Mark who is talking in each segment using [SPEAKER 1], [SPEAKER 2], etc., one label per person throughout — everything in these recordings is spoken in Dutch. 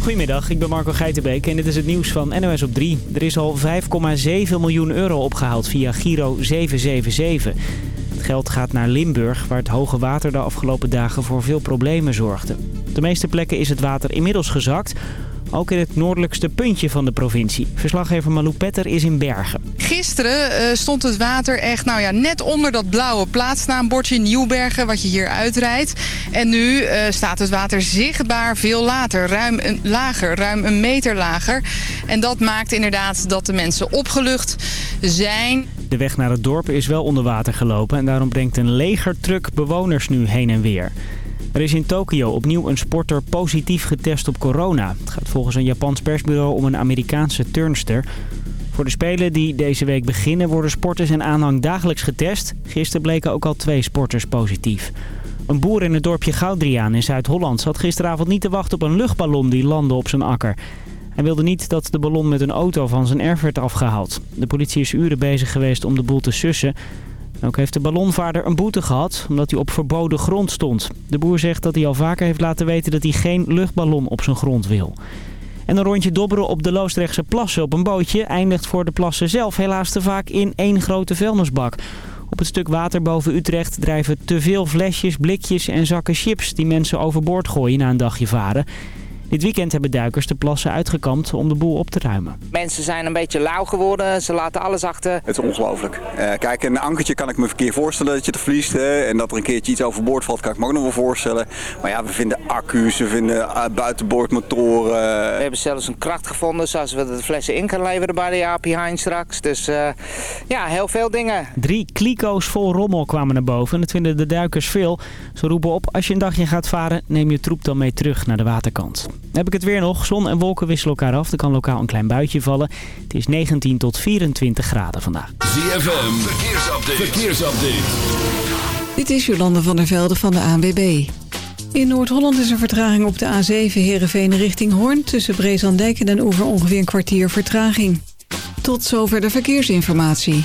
[SPEAKER 1] Goedemiddag, ik ben Marco Geitenbeek en dit is het nieuws van NOS op 3. Er is al 5,7 miljoen euro opgehaald via Giro 777. Het geld gaat naar Limburg, waar het hoge water de afgelopen dagen voor veel problemen zorgde. Op de meeste plekken is het water inmiddels gezakt... Ook in het noordelijkste puntje van de provincie. Verslaggever Malou Petter is in Bergen.
[SPEAKER 2] Gisteren uh, stond het water echt nou ja, net onder dat blauwe plaatsnaambordje Nieuwbergen... wat je hier uitrijdt. En nu uh, staat het water zichtbaar veel later, ruim een, lager, ruim een meter lager. En dat maakt inderdaad dat de mensen opgelucht zijn.
[SPEAKER 1] De weg naar het dorp is wel onder water gelopen... en daarom brengt een legertruck bewoners nu heen en weer. Er is in Tokio opnieuw een sporter positief getest op corona. Het gaat volgens een Japans persbureau om een Amerikaanse turnster. Voor de Spelen die deze week beginnen worden sporters en aanhang dagelijks getest. Gisteren bleken ook al twee sporters positief. Een boer in het dorpje Goudriaan in Zuid-Holland zat gisteravond niet te wachten op een luchtballon die landde op zijn akker. Hij wilde niet dat de ballon met een auto van zijn erf werd afgehaald. De politie is uren bezig geweest om de boel te sussen. Ook heeft de ballonvaarder een boete gehad, omdat hij op verboden grond stond. De boer zegt dat hij al vaker heeft laten weten dat hij geen luchtballon op zijn grond wil. En een rondje dobberen op de Loosdrechtse plassen op een bootje eindigt voor de plassen zelf helaas te vaak in één grote vuilnisbak. Op het stuk water boven Utrecht drijven te veel flesjes, blikjes en zakken chips die mensen overboord gooien na een dagje varen. Dit weekend hebben duikers de plassen uitgekampt om de boel op te ruimen.
[SPEAKER 3] Mensen zijn een beetje lauw geworden, ze laten alles achter.
[SPEAKER 4] Het is ongelooflijk. Uh, kijk, een ankertje kan ik me verkeerd voorstellen dat je te verliest. Hè? En dat er een keertje iets overboord valt, kan ik me ook nog wel voorstellen. Maar ja, we vinden accu's, we vinden uh, buitenboordmotoren.
[SPEAKER 3] We hebben zelfs een kracht gevonden, zoals we de flessen in kunnen leveren bij de AP Hein straks. Dus uh, ja, heel veel dingen.
[SPEAKER 1] Drie kliko's vol rommel kwamen naar boven en dat vinden de duikers veel. Ze roepen op, als je een dagje gaat varen, neem je troep dan mee terug naar de waterkant. Heb ik het weer nog. Zon en wolken wisselen elkaar af. Er kan lokaal een klein buitje vallen. Het is 19 tot 24 graden vandaag.
[SPEAKER 5] ZFM, verkeersupdate. verkeersupdate.
[SPEAKER 6] Dit is Jolande van der Velde van de ANWB. In Noord-Holland is er vertraging op de A7 Heerenveen richting Hoorn. Tussen Brezandijk en Den Oever ongeveer een kwartier vertraging. Tot zover de verkeersinformatie.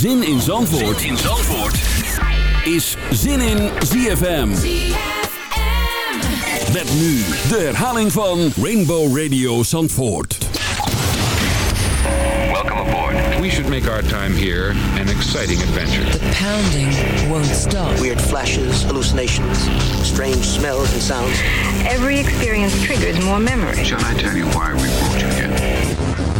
[SPEAKER 5] Zin in Zandvoort, zin in Zandvoort. is Zin in ZFM. Met nu de herhaling van Rainbow Radio Zandvoort.
[SPEAKER 7] Welcome aboard. We should make our time here an exciting adventure.
[SPEAKER 8] The pounding won't stop.
[SPEAKER 9] Weird flashes, hallucinations, strange smells and sounds.
[SPEAKER 10] Every experience triggers more memory.
[SPEAKER 7] Shall I tell you why we brought you here?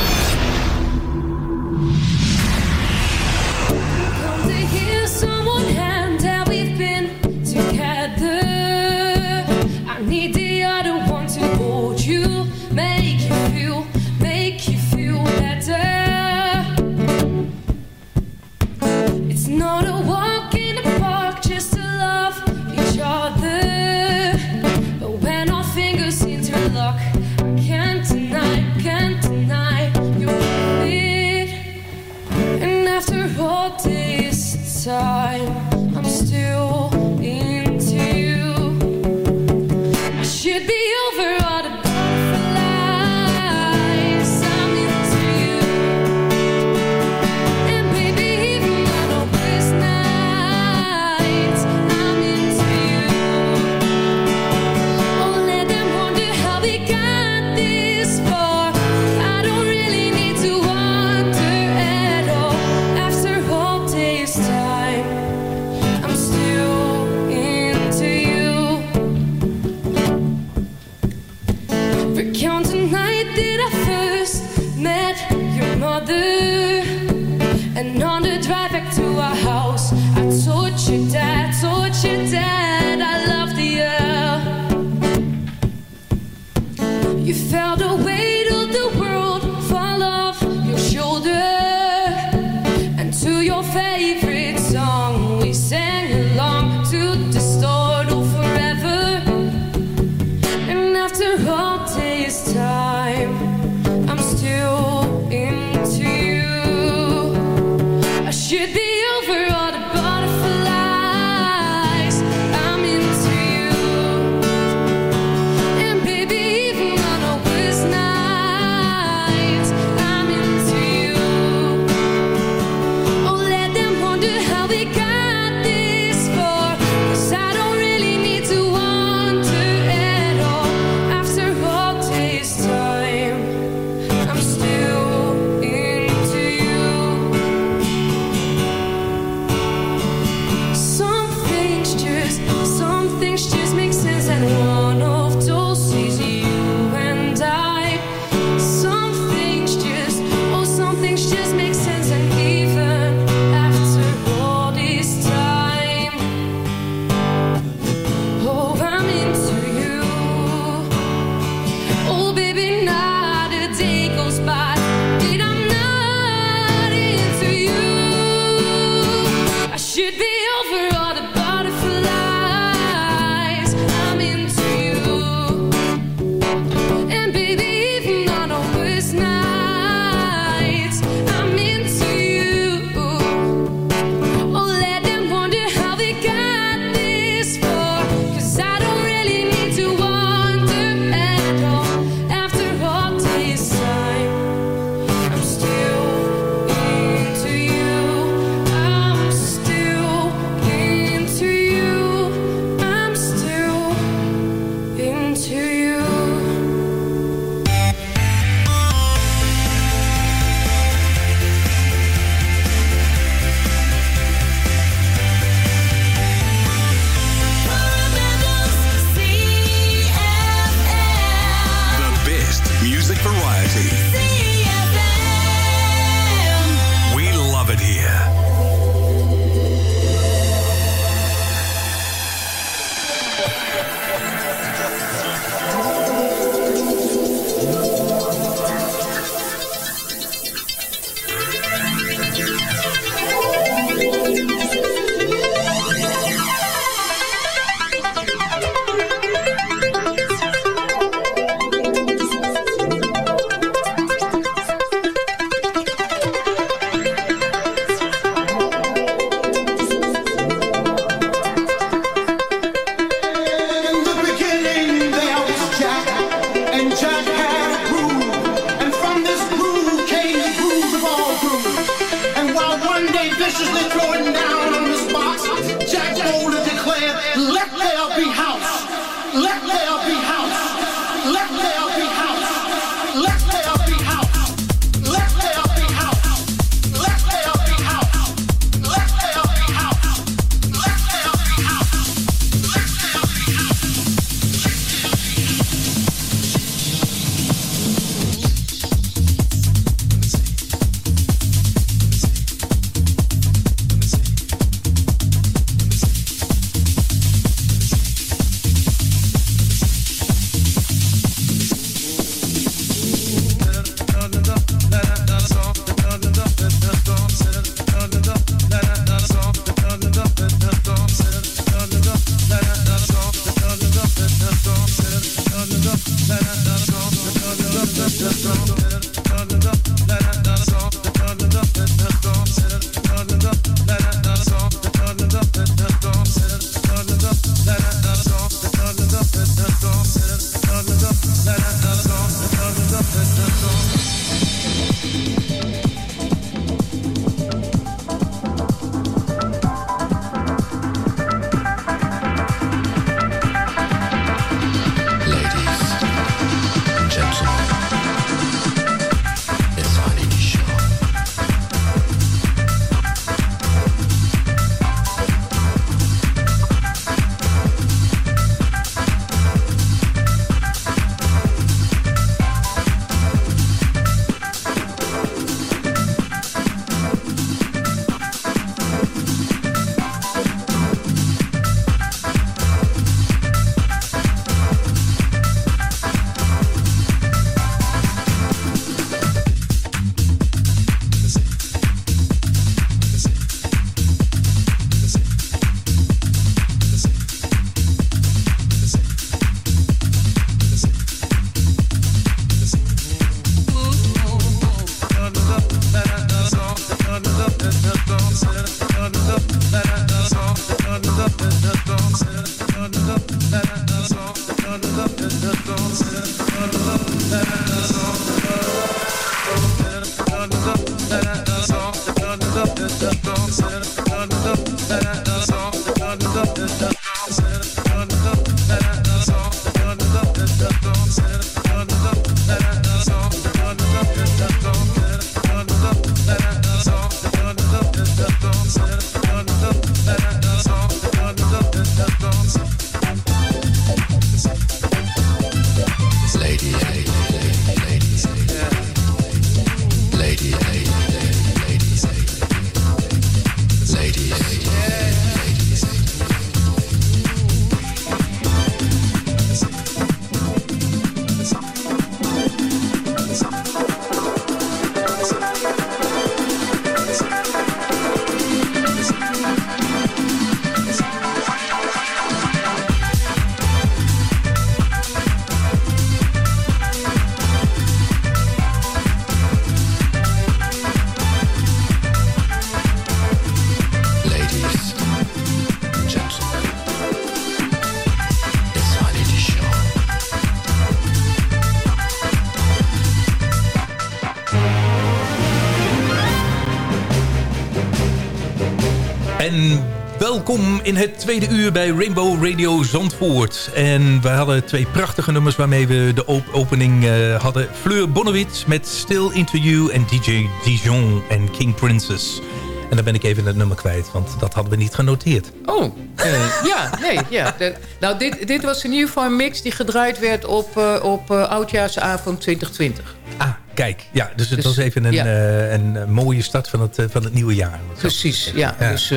[SPEAKER 11] Welkom in het tweede uur bij Rainbow Radio Zandvoort. En we hadden twee prachtige nummers waarmee we de op opening eh, hadden. Fleur Bonnewitz met Still Into You en DJ Dijon en King Princess. En dan ben ik even het nummer kwijt, want dat hadden we niet genoteerd.
[SPEAKER 12] Oh, eh, ja, nee, ja. De- nou, dit, dit was in ieder geval een mix die gedraaid werd op, eh, op Oudjaarsavond 2020.
[SPEAKER 11] Ah, kijk. Ja, dus het
[SPEAKER 12] Dus,
[SPEAKER 11] was even een,
[SPEAKER 12] ja.
[SPEAKER 11] een mooie start van het, van het nieuwe jaar.
[SPEAKER 12] Precies, ja. Dus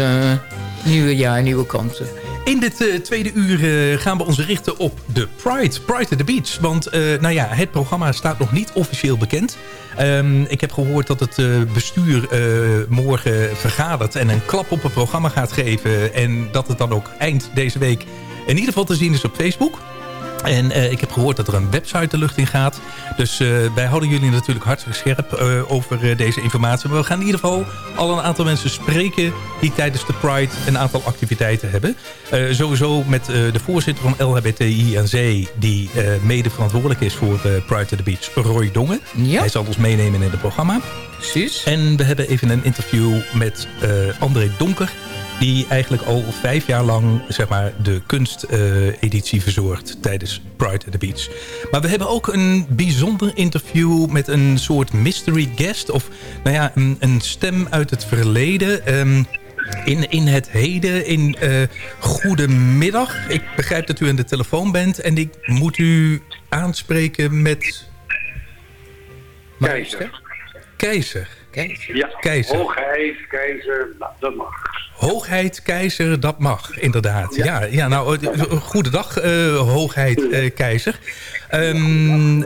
[SPEAKER 12] nieuwe jaar, nieuwe kansen.
[SPEAKER 11] In dit eh, tweede uur eh, gaan we ons richten op de Pride. Pride at the Beach. Want eh, nou ja, het programma staat nog niet officieel bekend. Ehm, ik heb gehoord dat het bestuur morgen vergadert... en een klap op het programma gaat geven. En dat het dan ook eind deze week in ieder geval te zien is op Facebook. En eh, ik heb gehoord dat er een website de lucht in gaat. Dus eh, wij houden jullie natuurlijk hartstikke scherp eh, over deze informatie. Maar we gaan in ieder geval al een aantal mensen spreken... die tijdens de Pride een aantal activiteiten hebben. Sowieso met de voorzitter van LHBTI en Zee... die mede verantwoordelijk is voor Pride to the Beach, Roy Dongen. Hij zal ons meenemen in het programma.
[SPEAKER 12] Precies.
[SPEAKER 11] En we hebben even een interview met André Donker die eigenlijk al vijf jaar lang zeg maar, de kunsteditie verzorgt tijdens Pride at the Beach. Maar we hebben ook een bijzonder interview met een soort mystery guest... of nou ja, een, een stem uit het verleden... Ehm, in, in het heden, in eh goedemiddag. Ik begrijp dat u aan de telefoon bent en ik moet u aanspreken met...
[SPEAKER 13] Keizer.
[SPEAKER 11] Keizer.
[SPEAKER 13] Ja,
[SPEAKER 11] Keizer.
[SPEAKER 13] hoogheid, keizer, nou, dat mag.
[SPEAKER 11] Hoogheid, keizer, dat mag, inderdaad. Ja, ja, nou, eh, eh, goedendag, eh hoogheid, keizer. Ehm,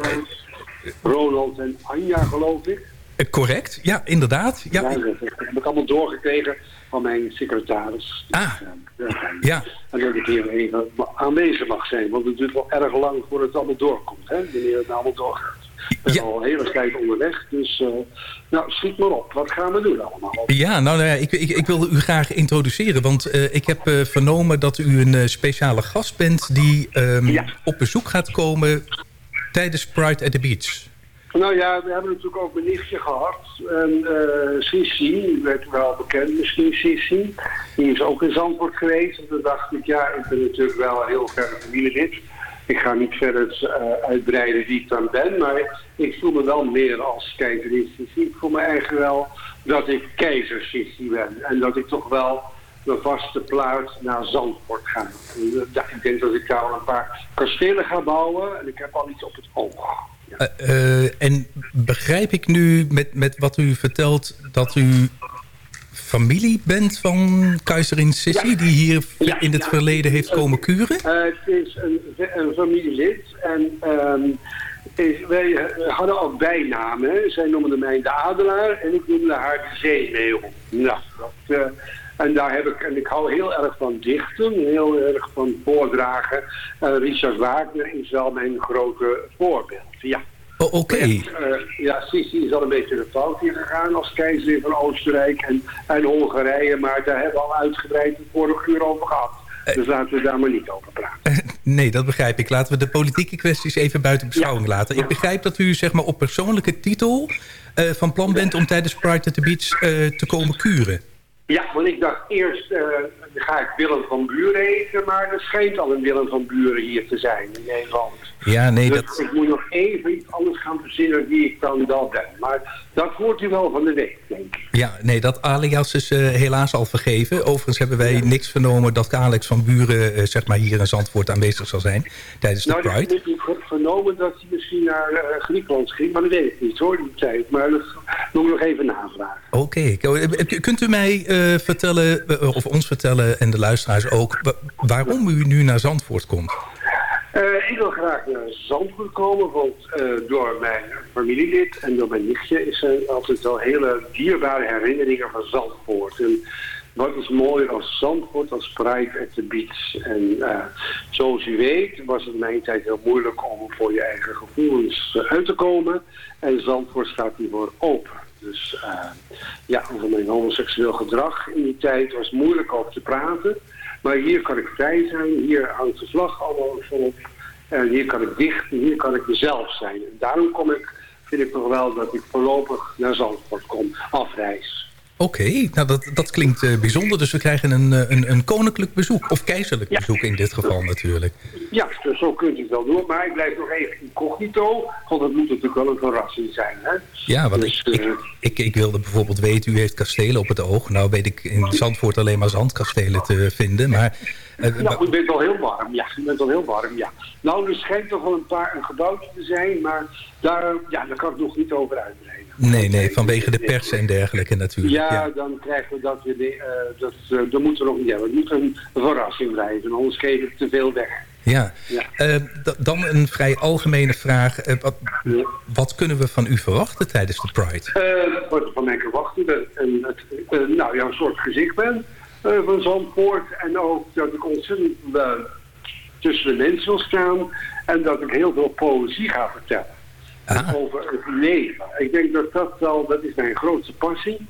[SPEAKER 13] Ronald en Anja, geloof ik.
[SPEAKER 11] correct, ja, inderdaad. Ja,
[SPEAKER 13] Ja, dat heb ik allemaal doorgekregen van mijn secretaris.
[SPEAKER 11] Ah,
[SPEAKER 13] ja.
[SPEAKER 11] ja.
[SPEAKER 13] En dat ik hier even aanwezig mag zijn. Want het duurt wel erg lang voordat het allemaal doorkomt. Hè? Wanneer het allemaal doorgaat. Ik ben al een hele tijd onderweg. Dus, eh, nou, schiet maar op. Wat gaan we doen allemaal?
[SPEAKER 11] Ja, nou, nou ja, ik, ik, ik wil u graag introduceren. Want eh, ik heb eh, vernomen dat u een speciale gast bent... die ehm, op bezoek gaat komen tijdens Pride at the Beach.
[SPEAKER 13] Nou ja, we hebben natuurlijk ook mijn nichtje gehad. En eh Sissi, werd wel bekend misschien, Sissi. Die is ook in Zandvoort geweest. En toen dacht ik, ja, ik ben natuurlijk wel een heel verre familielid. Ik ga niet verder eh, uitbreiden wie ik dan ben. Maar ik voel me wel meer als Sissi. Ik voel me eigenlijk wel dat ik keizer Sissi ben. En dat ik toch wel mijn vaste plaats naar Zandvoort ga. En, eh, ja, ik denk dat ik daar een paar kastelen ga bouwen. En ik heb al iets op het oog.
[SPEAKER 11] Eh, en begrijp ik nu met, met wat u vertelt dat u familie bent van keizerin Sissi... die hier in het verleden heeft komen kuren?
[SPEAKER 13] Eh, het is een, een familielid en ehm, is- wij hadden ook bijnamen. Zij noemden mij de Adelaar en ik noemde haar de Zeemeeuw. Nou, dat, eh, en daar heb ik, en ik hou heel erg van dichten, heel erg van voordragen. Eh, Richard Wagner is wel mijn grote voorbeeld, ja.
[SPEAKER 11] Oh, Oké.
[SPEAKER 13] Eh, ja, Sissi is al een beetje de fout hier gegaan als keizer van Oostenrijk en, en Hongarije. Maar daar hebben we al uitgebreid het vorige uur over gehad. Dus laten we daar maar niet over praten.
[SPEAKER 11] Nee, dat begrijp ik. Laten we de politieke kwesties even buiten beschouwing laten. Ik begrijp dat u zeg maar, op persoonlijke titel eh, van plan bent... om tijdens Pride at the Beach eh, te komen kuren.
[SPEAKER 13] Ja, want ik dacht eerst eh, ga ik Willem van Buren heten, maar er schijnt al een Willem van Buren hier te zijn in Nederland.
[SPEAKER 11] Ja, nee,
[SPEAKER 13] dus
[SPEAKER 11] dat...
[SPEAKER 13] ik moet nog even iets anders gaan verzinnen wie ik dan wel ben. Maar dat hoort u wel van de week, denk ik.
[SPEAKER 11] Ja, nee, dat alias is eh, helaas al vergeven. Overigens hebben wij niks vernomen dat Alex van Buren eh, zeg maar hier in Zandvoort aanwezig zal zijn tijdens de
[SPEAKER 13] Nou,
[SPEAKER 11] Pride.
[SPEAKER 13] ik heb vernomen dat hij misschien naar eh, Griekenland ging, maar dat weet ik niet hoor, die tijd. Maar dat moet ik nog even navragen.
[SPEAKER 11] Oké, K- kunt u mij vertellen, of ons vertellen en de luisteraars ook... wa- waarom u nu naar Zandvoort komt?
[SPEAKER 13] Eh, ik wil graag naar Zandvoort komen, want eh, door mijn familielid en door mijn nichtje is er altijd wel hele dierbare herinneringen van Zandvoort. En wat is mooier als Zandvoort, als Pride at the Beach. En eh, zoals u weet was het mijn tijd heel moeilijk om voor je eigen gevoelens uit te komen. En Zandvoort staat hiervoor open. Dus ja, over mijn homoseksueel gedrag in die tijd was moeilijk over te praten. Maar hier kan ik vrij zijn, hier hangt de vlag allemaal volop. En hier kan ik dicht, hier kan ik mezelf zijn. En daarom kom ik, vind ik toch wel dat ik voorlopig naar Zandvoort kom, afreis.
[SPEAKER 11] Oké, nou dat, dat klinkt eh, bijzonder. Dus we krijgen een, eh, een, een koninklijk bezoek. Of keizerlijk bezoek in dit geval natuurlijk.
[SPEAKER 13] Ja, dus zo kunt u het wel doen. Maar ik blijf nog even incognito. Want het moet natuurlijk wel een verrassing zijn. Hè?
[SPEAKER 11] Ja, want
[SPEAKER 13] Dus,
[SPEAKER 11] ik,
[SPEAKER 13] eh,
[SPEAKER 11] ik, ik, ik wilde bijvoorbeeld weten, u heeft kastelen op het oog. Nou weet ik in Zandvoort alleen maar zandkastelen te vinden. Maar
[SPEAKER 13] Nou, u bent wel heel warm, ja. U bent wel heel warm, ja. Nou, er schijnt toch wel een paar een gebouwtje te zijn, maar daar, ja, daar kan ik nog niet over uitbreiden.
[SPEAKER 11] Nee, nee, vanwege de pers en dergelijke natuurlijk.
[SPEAKER 13] Ja,
[SPEAKER 11] Ja.
[SPEAKER 13] dan krijgen we dat weer. eh dat, dat moeten we nog niet hebben. Het moet een verrassing blijven, anders ik te veel weg.
[SPEAKER 11] Ja.
[SPEAKER 13] Ja.
[SPEAKER 11] Eh, dan een vrij algemene vraag. Wat, wat kunnen we van u verwachten tijdens de Pride?
[SPEAKER 13] Wat er van mij kan wachten, dat, het, eh, nou ja, een soort gezicht ben van Zandvoort. En ook dat ik ontzettend tussen de mensen wil staan. En dat ik heel veel poëzie ga vertellen. Over het leven. Ik denk dat dat wel, dat is mijn grootste passie.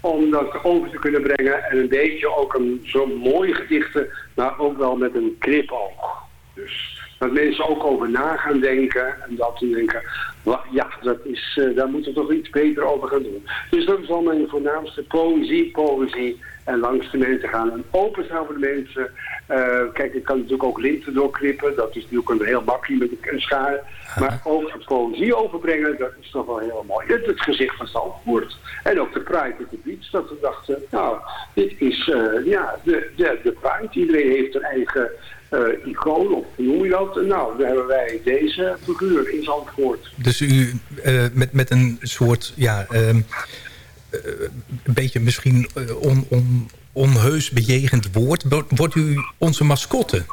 [SPEAKER 13] Om dat over te kunnen brengen. En een beetje ook een zo'n mooie gedichten, maar ook wel met een knipoog. Dus dat mensen ook over na gaan denken. En dat ze denken, ja, dat is, eh, daar moeten we toch iets beter over gaan doen. Dus dat is al mijn voornaamste poëzie, poëzie. En langs de mensen gaan en openstaan voor de mensen. Eh, kijk, ik kan natuurlijk ook linten doorknippen. Dat is natuurlijk een heel makkelijk met een schaar. Maar ook de poëzie overbrengen, dat is toch wel heel mooi. Het, het gezicht van Zandvoort. En ook de Pride at the Beach. Dat we dachten, nou, dit is eh, ja, de, de, de Pride. Iedereen heeft een eigen eh, icoon, of hoe noem je dat? Nou, daar hebben wij deze figuur in Zandvoort.
[SPEAKER 11] Dus u eh, met, met een soort, ja, ehm, eh, een beetje misschien on, on, onheus bejegend woord. Wo- Wordt u onze mascotte?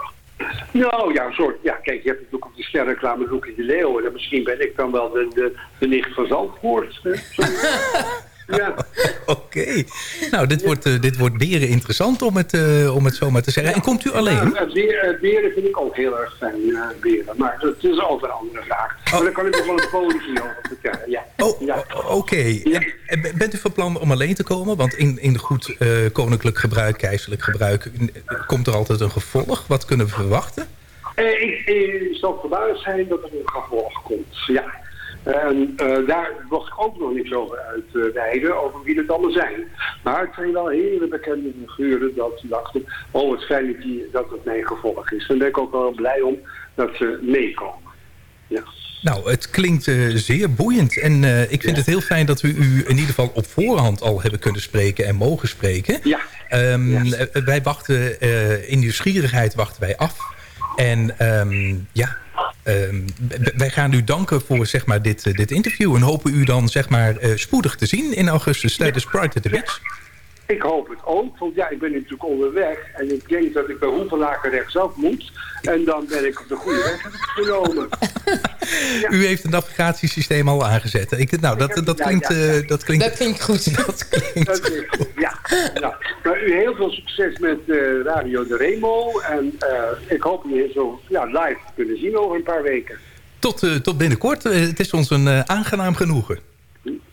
[SPEAKER 13] Nou ja, een soort, ja, kijk, je hebt natuurlijk op de sterreclame Loekie de Leeuw. En misschien ben ik dan wel de, de, de nicht van Zandvoort. hè. Ja.
[SPEAKER 11] Oké. Nou, dit wordt, eh, dit wordt beren interessant om het, eh, om het zo maar te zeggen. En komt u alleen?
[SPEAKER 13] Ja, eh, beer- eh, beren vind ik ook heel erg fijn, eh, beren. Maar dat is ook een andere vraag. Maar daar kan ik nog wel een poëzie over vertellen, ja.
[SPEAKER 11] Oh,
[SPEAKER 13] ja.
[SPEAKER 11] Oké. Bent u van plan om alleen te komen? Want in, in goed koninklijk gebruik, keizerlijk gebruik... komt er altijd een gevolg. Wat kunnen we verwachten?
[SPEAKER 13] Eh, ik, ik zal verbaasd zijn dat er een gevolg komt, ja. En eh, daar mocht ik ook nog niks over uitweiden, over wie het allemaal zijn. Maar het zijn wel hele bekende figuren dat ze dachten, oh het fijn dat, die, dat het mijn gevolg is. En daar ben ik ook wel blij om dat ze meekomen. Ja.
[SPEAKER 11] Nou, het klinkt eh, zeer boeiend. En eh, ik vind het heel fijn dat we u in ieder geval op voorhand al hebben kunnen spreken en mogen spreken.
[SPEAKER 13] Ja.
[SPEAKER 11] Ehm, eh, Wij wachten, in nieuwsgierigheid wachten wij af. En ehm, ja, ehm, wij gaan u danken voor zeg maar, dit, eh, dit interview. En hopen u dan zeg maar, eh, spoedig te zien in augustus tijdens Pride at the Beach.
[SPEAKER 13] Ik hoop het ook, want ja, ik ben natuurlijk onderweg. En ik denk dat ik bij Hoevelaken rechtsaf moet. En dan ben ik op de goede weg genomen.
[SPEAKER 11] U heeft het navigatiesysteem al aangezet. Ik, nou, dat, dat,
[SPEAKER 13] ja,
[SPEAKER 11] klinkt,
[SPEAKER 13] ja, ja.
[SPEAKER 11] eh, dat klinkt...
[SPEAKER 12] Dat klinkt goed.
[SPEAKER 11] Dat klinkt
[SPEAKER 13] goed, ja. Nou, maar u heel veel succes met eh, Radio de Remo. En eh, ik hoop u zo ja, live te kunnen zien over een paar weken.
[SPEAKER 11] Tot, eh, tot binnenkort. Het is ons een eh, aangenaam genoegen.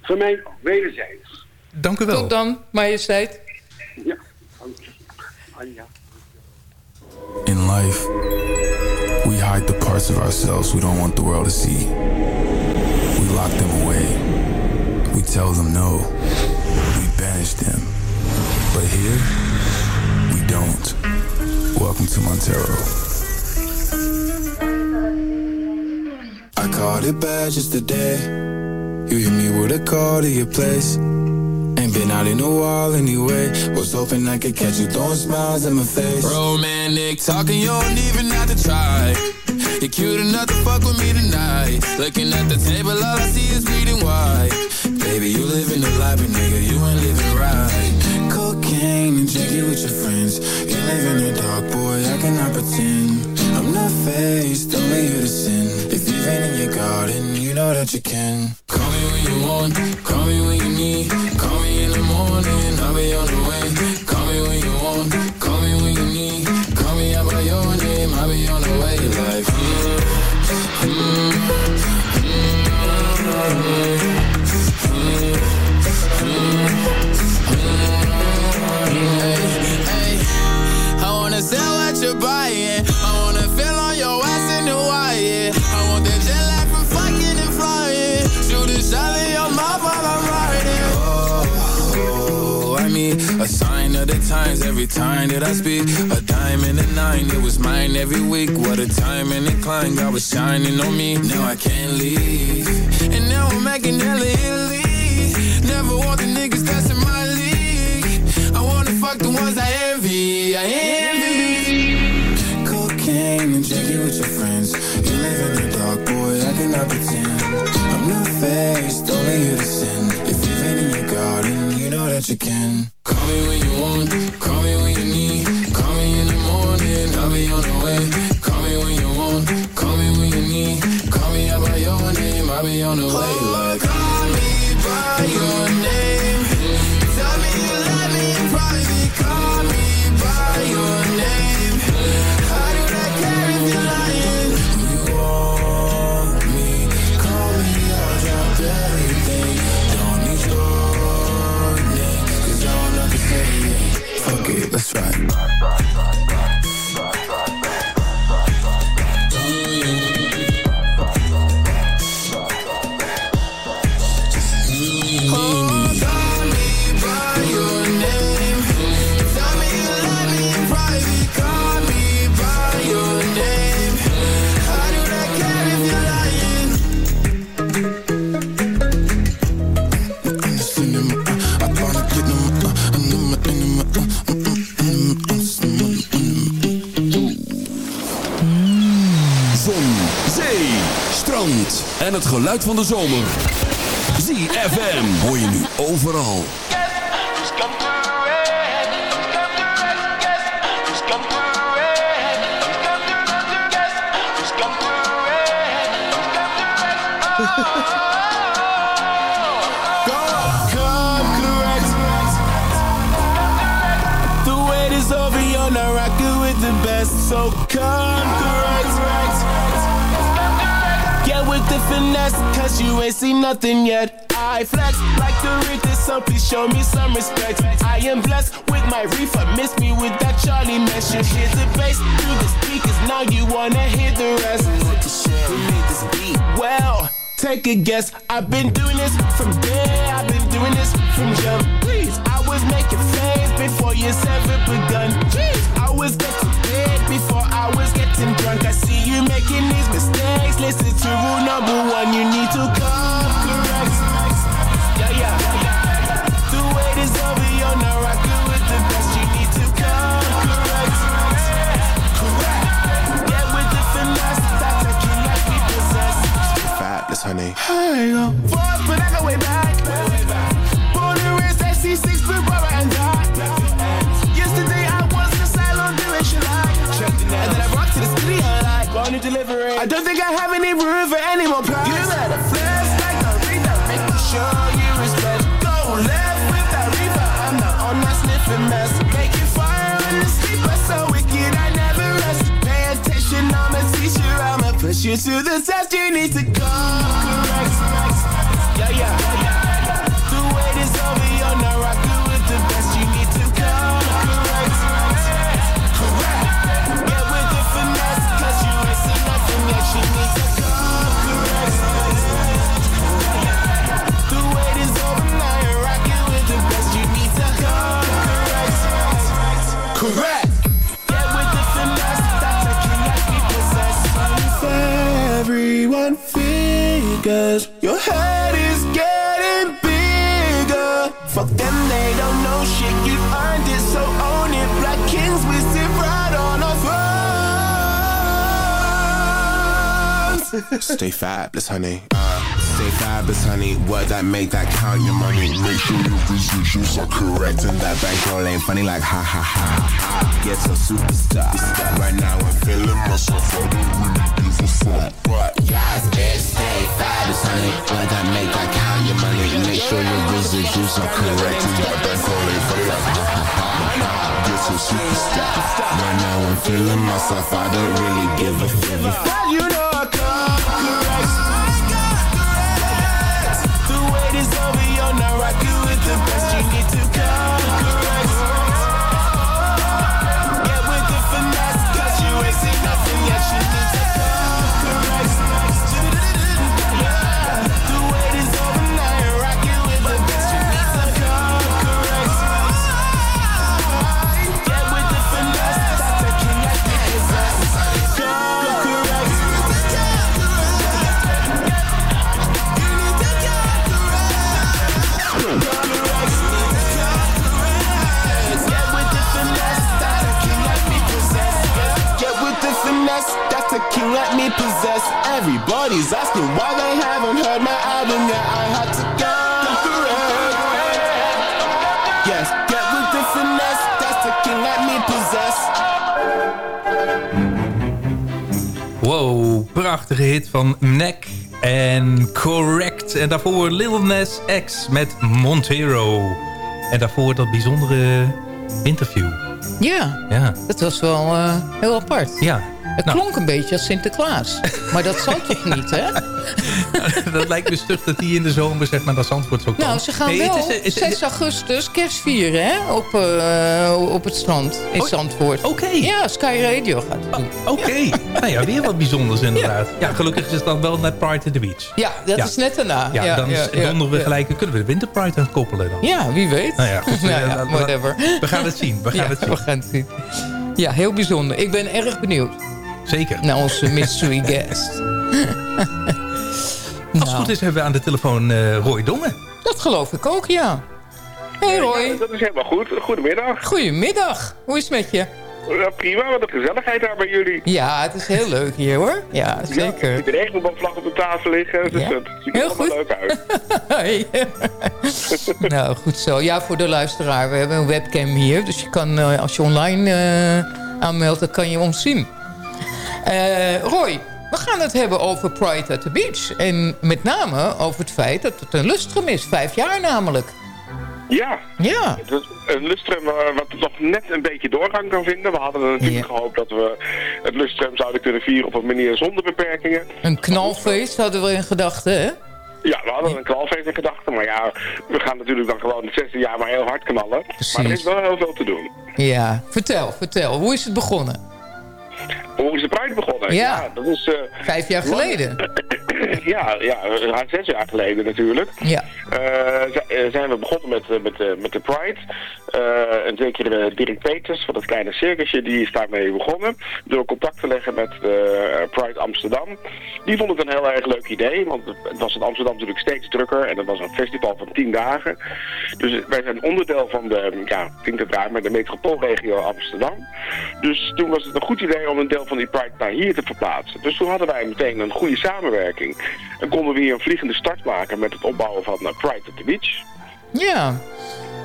[SPEAKER 13] Voor mij wederzijds.
[SPEAKER 11] Dank u wel.
[SPEAKER 12] Tot dan, majesteit.
[SPEAKER 13] Ja, dank je. Anja.
[SPEAKER 14] In life, we hide the parts of ourselves we don't want the world to see. We lock them away. We tell them no. We banish them. But here, we don't. Welcome to Montero. I caught it bad just today. You hit me with a call to your place. Ain't been out in a while anyway. Was hoping I could catch you throwing smiles in my face. Romantic talking, you don't even have to try. You're cute enough to fuck with me tonight. Looking at the table, all I see is reading white. Baby, you living the life, but nigga, you ain't living right. And it with your friends. You live in the dark, boy, I cannot pretend. I'm not faced, only you to sin. If you've been in your garden, you know that you can. Call me when you want, call me when you need. Call me in the morning, I'll be on the way. Call me when you want, call me when you need. Call me out by your name, I'll be on the way. Like, you're buying. I wanna feel on your ass in Hawaii. I want that jet lag from fucking and flying. Shoot a shot in your mouth while I'm riding. Oh, oh, I need a sign of
[SPEAKER 15] the times every time that I speak. A diamond and a nine, it was mine every week. What a time and incline, God was shining on me. Now I can't leave. And now I'm making hella Italy. Never want the niggas testing my league. I wanna fuck the ones I envy. I envy. I pretend. I'm not faced, only you to sin. If you've been in your garden, you know that you can.
[SPEAKER 5] Het geluid van de zomer. ZFM hoor je nu overal.
[SPEAKER 15] Come correct. The finesse, cause you ain't seen nothing yet. I flex like the Rita, so please show me some respect. I am blessed with my reefer, miss me with that Charlie mess. You hear the bass through the speakers, now you wanna hear the rest. Well, take a guess. I've been doing this from day, I've been doing this from jump. Please, I was making fame before years ever begun. Jeez, I was getting paid before I was getting drunk. I see you making these mistakes. Listen to rule number one, you need to come correct. Yeah, yeah. The wait is over, you're not rocking with the best. You need to come correct. Correct. Get with the finesse, stop taking like we possess.
[SPEAKER 16] Fabulous, honey.
[SPEAKER 15] I go forth, but I go way back. And then I brought to the studio like, born to deliver it. I don't think I have any room for any more plans. You like a make me show you respect. Go left with that reaper, I'm not on that sniffing mess. Making fire on the sleeper, so wicked I never rest. Pay attention, I'm a teacher, I'ma push you to the test. You need to go correct. Yeah, yeah. Figures your head is getting bigger. Fuck them, they don't know shit. You earned it, so own it. Black kings, we sit right on our thrones.
[SPEAKER 16] Stay fabulous, honey. Fabulous, honey. What that make that count your money? Make sure your residuals are correct and that bankroll ain't funny like ha ha ha. Get a superstar. Right now I'm feeling myself. I don't really give a fuck, but yeah, just stay fabulous, honey. What that make that count your money? Make sure your residuals are correct and that bankroll ain't funny like ha ha. ha. Get a superstar. Right now I'm feeling myself. I don't really give a fuck.
[SPEAKER 15] You know
[SPEAKER 16] me possess. Everybody's asking why they haven't heard my album yet. I had to go. Yes, get with the finesse. That's the king, let me possess.
[SPEAKER 11] Wow, prachtige hit van Nek en Correct. En daarvoor Lil Nas X met Montero. En daarvoor dat bijzondere interview.
[SPEAKER 12] Ja,
[SPEAKER 11] Ja,
[SPEAKER 12] dat was wel eh, heel apart.
[SPEAKER 11] ja.
[SPEAKER 12] Het
[SPEAKER 11] Nou,
[SPEAKER 12] klonk een beetje als Sinterklaas. Maar dat zal toch niet, hè?
[SPEAKER 11] dat lijkt me stug dat die in de zomer zeg maar naar Zandvoort zo kan.
[SPEAKER 12] Nou, ze gaan
[SPEAKER 11] Nee,
[SPEAKER 12] wel
[SPEAKER 11] het is- het is-
[SPEAKER 12] 6 augustus kerst vieren, hè? Op, eh, op het strand in
[SPEAKER 11] Oh,
[SPEAKER 12] Zandvoort.
[SPEAKER 11] Oké.
[SPEAKER 12] Ja, Sky Radio gaat het doen.
[SPEAKER 11] Oké. Nou ja, weer wat bijzonders inderdaad. Ja, gelukkig is het dan wel net Pride at the Beach.
[SPEAKER 12] Ja, dat
[SPEAKER 11] Ja.
[SPEAKER 12] is net daarna.
[SPEAKER 11] Ja, dan is, we gelijk. Kunnen we de Winter Pride aan koppelen dan?
[SPEAKER 12] Ja, wie weet.
[SPEAKER 11] Nou ja, goed.
[SPEAKER 12] Nou
[SPEAKER 11] eh,
[SPEAKER 12] whatever.
[SPEAKER 11] We gaan het zien. We gaan het zien.
[SPEAKER 12] we gaan het zien. Ja, heel bijzonder. Ik ben erg benieuwd
[SPEAKER 11] Zeker.
[SPEAKER 12] naar onze mystery guest.
[SPEAKER 11] Als het goed is hebben we aan de telefoon eh, Roy Dongen.
[SPEAKER 12] Dat geloof ik ook, ja. Hey Roy.
[SPEAKER 17] Dat is helemaal goed. Goedemiddag.
[SPEAKER 12] Goedemiddag. Hoe is het met je?
[SPEAKER 17] Ja, prima, wat een gezelligheid daar bij jullie.
[SPEAKER 12] Ja, het is heel leuk hier hoor. Ja, zeker.
[SPEAKER 17] Ja, er een regenboogvlag op de tafel liggen, dus
[SPEAKER 12] Ja.
[SPEAKER 17] het ziet er
[SPEAKER 12] Heel goed.
[SPEAKER 17] leuk uit.
[SPEAKER 12] Nou, goed zo. Ja, voor de luisteraar. We hebben een webcam hier. Dus je kan, eh, als je online eh, aanmeldt, dan kan je ons zien. Eh, Roy, we gaan het hebben over Pride at the Beach. En met name over het feit dat het een lustrum is. Vijf jaar namelijk.
[SPEAKER 17] Ja.
[SPEAKER 12] Ja.
[SPEAKER 17] Het is een lustrum eh, wat nog net een beetje doorgang kan vinden. We hadden natuurlijk gehoopt dat we het lustrum zouden kunnen vieren op een manier zonder beperkingen.
[SPEAKER 12] Een knalfeest hadden we in gedachten, hè?
[SPEAKER 17] Ja, we hadden een knalfeest in gedachten, maar ja, we gaan natuurlijk dan gewoon het zesde jaar maar heel hard knallen. Maar er is wel heel veel te doen.
[SPEAKER 12] Ja. Vertel, vertel. Hoe is het begonnen?
[SPEAKER 17] Hoe is de Pride begonnen?
[SPEAKER 12] Ja.
[SPEAKER 17] dat is... eh,
[SPEAKER 12] Vijf jaar geleden.
[SPEAKER 17] ja, ja, zes jaar geleden natuurlijk.
[SPEAKER 12] Ja.
[SPEAKER 17] Eh, eh, zijn we begonnen met, met, met de Pride. Eh, en zeker uh, Dirk Peters van het kleine circusje, die is daarmee begonnen. Door contact te leggen met Pride Amsterdam. Die vond het een heel erg leuk idee, want het was in Amsterdam natuurlijk steeds drukker. En het was een festival van tien dagen. Dus wij zijn onderdeel van de, ja, klinkt het raar, maar de metropoolregio Amsterdam. Dus toen was het een goed idee om een deel van die Pride naar hier te verplaatsen. Dus toen hadden wij meteen een goede samenwerking. En konden we hier een vliegende start maken met het opbouwen van eh, Pride at the Beach.
[SPEAKER 12] Ja,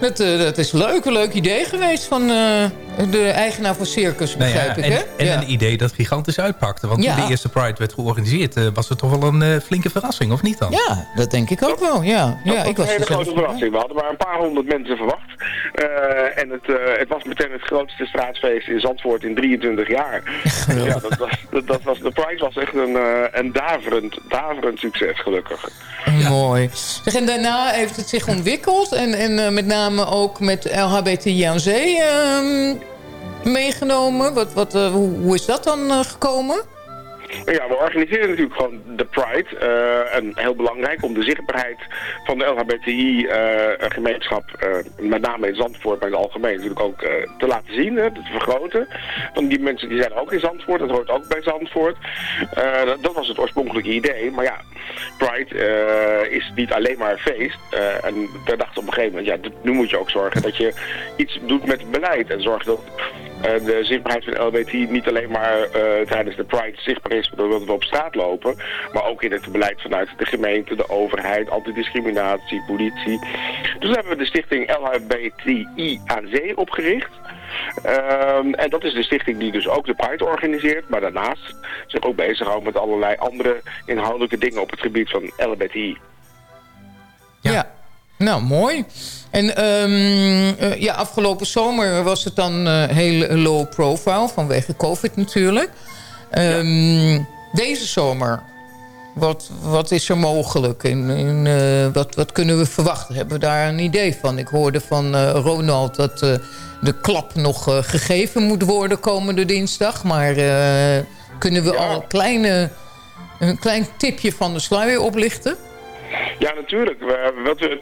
[SPEAKER 12] dat, eh, dat is leuk. Een leuk idee geweest van eh, de eigenaar van Circus,
[SPEAKER 11] Nou ja,
[SPEAKER 12] begrijp ik,
[SPEAKER 11] en,
[SPEAKER 12] hè?
[SPEAKER 11] en
[SPEAKER 12] ja.
[SPEAKER 11] een idee dat gigantisch uitpakte. Want
[SPEAKER 12] Ja.
[SPEAKER 11] toen de eerste Pride werd georganiseerd... eh, was het toch wel een eh, flinke verrassing, of niet dan?
[SPEAKER 12] ja, dat denk ik ook wel, ja.
[SPEAKER 17] Dat
[SPEAKER 12] ja
[SPEAKER 17] was
[SPEAKER 12] ik was
[SPEAKER 17] een hele grote verrassing. We hadden maar een paar honderd mensen verwacht. Eh, en het, eh, het was meteen het grootste straatsfeest in Zandvoort in 23 jaar. ja, dat was, dat, dat was, de Pride was echt een, eh, een daverend, daverend succes, gelukkig.
[SPEAKER 12] Mooi. En daarna heeft het zich ontwikkeld. En, en met name ook met LHBTI aan zee ehm, meegenomen. Wat, wat, eh, hoe, hoe is dat dan eh, gekomen?
[SPEAKER 17] Ja, we organiseren natuurlijk gewoon de Pride. eh, en heel belangrijk om de zichtbaarheid van de LHBTI-gemeenschap, eh, met name in Zandvoort, maar in het algemeen natuurlijk ook eh, te laten zien, hè, te vergroten. Want die mensen die zijn ook in Zandvoort, dat hoort ook bij Zandvoort. Eh, dat, dat was het oorspronkelijke idee. Maar ja, Pride eh, is niet alleen maar een feest. Eh, en daar dachten op een gegeven moment, ja, nu moet je ook zorgen dat je iets doet met beleid. En zorgen dat eh, de zichtbaarheid van LBT niet alleen maar eh, tijdens de Pride zichtbaar is doordat we op straat lopen, maar ook in het beleid vanuit de gemeente, de overheid, antidiscriminatie, politie. Dus hebben we de stichting LHBTI aan Zee opgericht. Ehm, en dat is de stichting die dus ook de Pride organiseert, maar daarnaast zich ook bezighoudt met allerlei andere inhoudelijke dingen op het gebied van LHBTI.
[SPEAKER 12] Nou, mooi. En ehm, eh, ja, afgelopen zomer was het dan eh, heel low profile vanwege COVID natuurlijk. Ehm, Deze zomer, wat, wat is er mogelijk? En, en, eh, wat, wat kunnen we verwachten? Hebben we daar een idee van? Ik hoorde van Ronald dat de klap nog gegeven moet worden komende dinsdag. Maar kunnen we al een, kleine, een klein tipje van de sluier oplichten?
[SPEAKER 17] Ja, natuurlijk. Wat, we,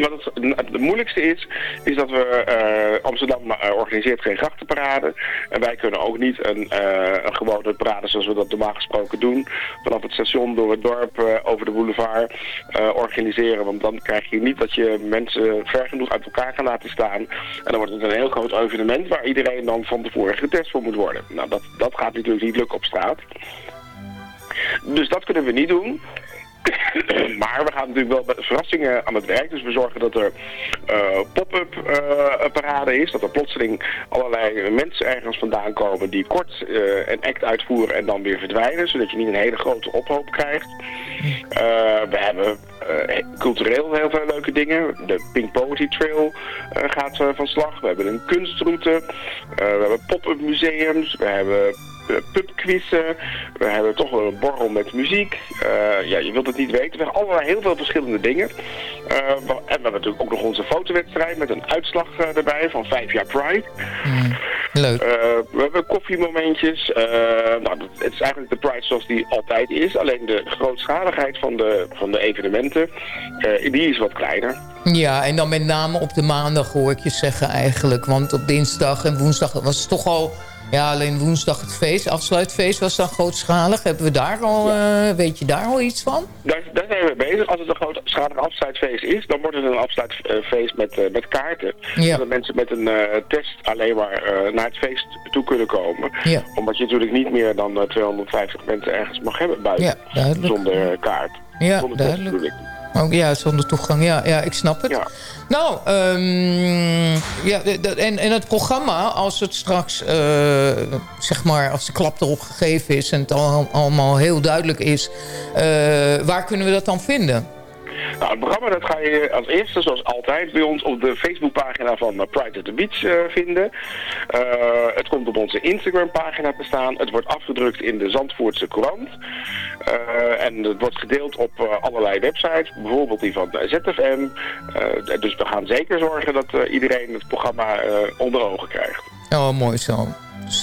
[SPEAKER 17] wat het, moeilijkste is, is dat we eh, Amsterdam eh, organiseert geen grachtenparade. En wij kunnen ook niet een, eh, een gewone parade zoals we dat normaal gesproken doen. Vanaf het station door het dorp over de boulevard organiseren. Want dan krijg je niet dat je mensen ver genoeg uit elkaar kan laten staan. En dan wordt het een heel groot evenement waar iedereen dan van tevoren getest voor moet worden. Nou, dat, dat gaat natuurlijk niet lukken op straat. Dus dat kunnen we niet doen. maar we gaan natuurlijk wel verrassingen aan het werk. Dus we zorgen dat er eh, pop-up eh, parade is. Dat er plotseling allerlei mensen ergens vandaan komen die kort eh, een act uitvoeren en dan weer verdwijnen. Zodat je niet een hele grote ophoop krijgt. We hebben cultureel heel veel leuke dingen. De Pink Poetry Trail gaat van slag. We hebben een kunstroute. We hebben pop-up museums. We hebben uh, pubquizzen. We hebben toch wel een borrel met muziek. Eh, ja, je wilt het niet weten. We hebben allerlei heel veel verschillende dingen. Eh, en we hebben natuurlijk ook nog onze fotowedstrijd met een uitslag eh, erbij van vijf jaar Pride.
[SPEAKER 12] Leuk.
[SPEAKER 17] Eh, we hebben koffiemomentjes. Eh, nou, het is eigenlijk de Pride zoals die altijd is. Alleen de grootschaligheid van de, van de evenementen, eh, die is wat kleiner.
[SPEAKER 12] Ja, en dan met name op de maandag hoor ik je zeggen eigenlijk. Want op dinsdag en woensdag was het toch al... Ja, alleen woensdag het feest, afsluitfeest was dan grootschalig. Hebben we daar al, eh, weet je daar al iets van?
[SPEAKER 17] Daar, daar zijn we bezig. Als het een grootschalig afsluitfeest is, dan wordt het een afsluitfeest met, eh, met kaarten.
[SPEAKER 12] Ja.
[SPEAKER 17] Zodat mensen met een eh, test alleen maar naar het feest toe kunnen komen.
[SPEAKER 12] Ja.
[SPEAKER 17] Omdat je natuurlijk niet meer dan eh, 250 mensen ergens mag hebben buiten. Zonder kaart.
[SPEAKER 12] Ja,
[SPEAKER 17] Zonder test
[SPEAKER 12] duidelijk.
[SPEAKER 17] ik.
[SPEAKER 12] Oh, ja, zonder toegang. Ja, ja ik snap het. Nou, ehm, ja, en, en het programma, als het straks, eh, zeg maar, als de klap erop gegeven is... en het al, allemaal heel duidelijk is, eh, waar kunnen we dat dan vinden?
[SPEAKER 17] Nou, het programma dat ga je als eerste, zoals altijd, bij ons op de Facebookpagina van eh, Pride at the Beach eh, vinden. Eh, het komt op onze Instagram-pagina te staan. Het wordt afgedrukt in de Zandvoortse. Eh, en het wordt gedeeld op allerlei websites, bijvoorbeeld die van ZFM. Dus we gaan zeker zorgen dat iedereen het programma onder ogen krijgt.
[SPEAKER 12] Oh, mooi zo. Dus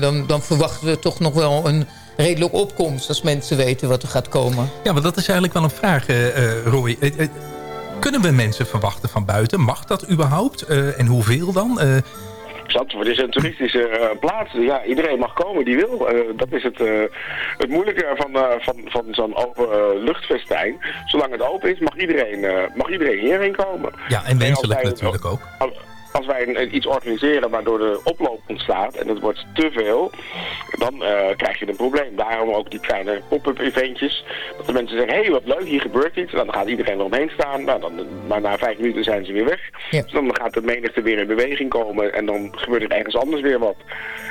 [SPEAKER 12] dan, dan verwachten we toch nog wel een redelijke opkomst... als mensen weten wat er gaat komen.
[SPEAKER 11] Ja, maar dat is eigenlijk wel een vraag, eh, eh, Roy. Eh, kunnen we mensen verwachten van buiten? Mag dat überhaupt? Eh, en hoeveel dan? Eh,
[SPEAKER 17] Zandvoort is een toeristische eh, plaats. Ja, iedereen mag komen die wil. Eh, dat is het, eh, het moeilijke van, eh, van, van zo'n open eh, luchtfestijn. Zolang het open is, mag iedereen, eh, mag iedereen hierheen komen.
[SPEAKER 11] ja, en wenselijk natuurlijk ook.
[SPEAKER 17] Als wij een- iets organiseren waardoor de oploop ontstaat en het wordt te veel, dan eh, krijg je een probleem. Daarom ook die kleine pop-up eventjes. Dat de mensen zeggen, hé hey, wat leuk, hier gebeurt iets. Dan gaat iedereen eromheen staan. Nou, dan, maar na vijf minuten zijn ze weer weg. Dus dan gaat de menigte weer in beweging komen en dan gebeurt er ergens anders weer wat.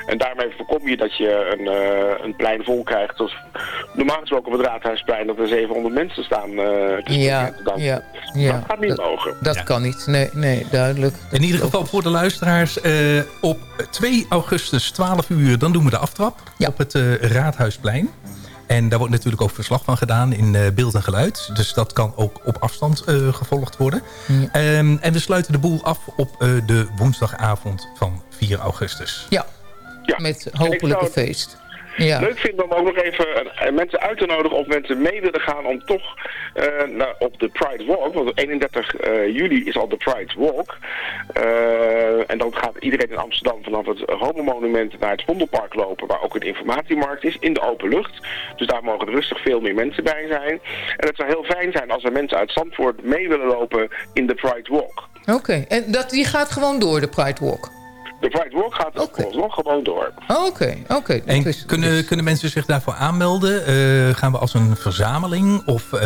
[SPEAKER 17] En daarmee voorkom je dat je een, eh, een plein vol krijgt. Zoals normaal gesproken op het Raadhuisplein dat er 700 mensen staan. eh, te
[SPEAKER 12] Ja, ja, ja.
[SPEAKER 17] Dat gaat niet mogen.
[SPEAKER 12] Dat kan niet. Nee, nee, duidelijk.
[SPEAKER 11] In ieder geval voor de luisteraars. eh, op 2 augustus 12 uur, dan doen we de aftrap op het eh, Raadhuisplein. En daar wordt natuurlijk ook verslag van gedaan in eh, beeld en geluid. Dus dat kan ook op afstand eh, gevolgd worden. Ehm, en we sluiten de boel af op eh, de woensdagavond van 4 augustus.
[SPEAKER 12] Ja, met hopelijk een
[SPEAKER 17] zou-
[SPEAKER 12] feest. Ja.
[SPEAKER 17] Leuk vind om ook nog even eh, mensen uit te nodigen of mensen mee willen gaan om toch eh, naar, op de Pride Walk. Want op 31 eh, juli is al de Pride Walk. En dan gaat iedereen in Amsterdam vanaf het Homo Monument naar het Vondelpark lopen, waar ook een informatiemarkt is, in de open lucht. Dus daar mogen er rustig veel meer mensen bij zijn. En het zou heel fijn zijn als er mensen uit Zandvoort mee willen lopen in de Pride Walk.
[SPEAKER 12] Oké, en dat, die gaat gewoon door, de Pride Walk?
[SPEAKER 17] De Pride Walk gaat nog gewoon door.
[SPEAKER 12] Oh, Oké, oké.
[SPEAKER 11] En kunnen, kunnen mensen zich daarvoor aanmelden? Eh, gaan we als een verzameling? Of, eh,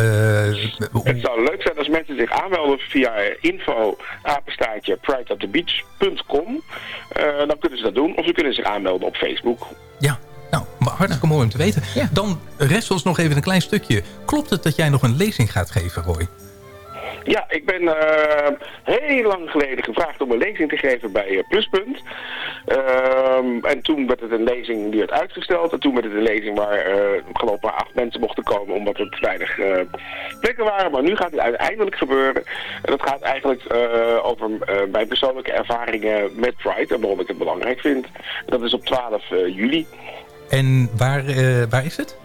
[SPEAKER 17] Het zou leuk zijn als mensen zich aanmelden via info apenstaartje prideatthebeach.com. Eh dan kunnen ze dat doen. Of ze kunnen zich aanmelden op Facebook.
[SPEAKER 11] Ja, nou, maar hartstikke mooi om te weten. Dan rest ons nog even een klein stukje. Klopt het dat jij nog een lezing gaat geven, Roy?
[SPEAKER 17] Ja, ik ben eh, heel lang geleden gevraagd om een lezing te geven bij eh, Pluspunt. Ehm, en toen werd het een lezing die werd uitgesteld. En toen werd het een lezing waar eh geloof maar acht mensen mochten komen omdat er te weinig plekken waren. Maar nu gaat het uiteindelijk gebeuren. En dat gaat eigenlijk over mijn persoonlijke ervaringen met Pride en waarom ik het belangrijk vind. Dat is op 12 eh, juli.
[SPEAKER 11] En waar, waar is het?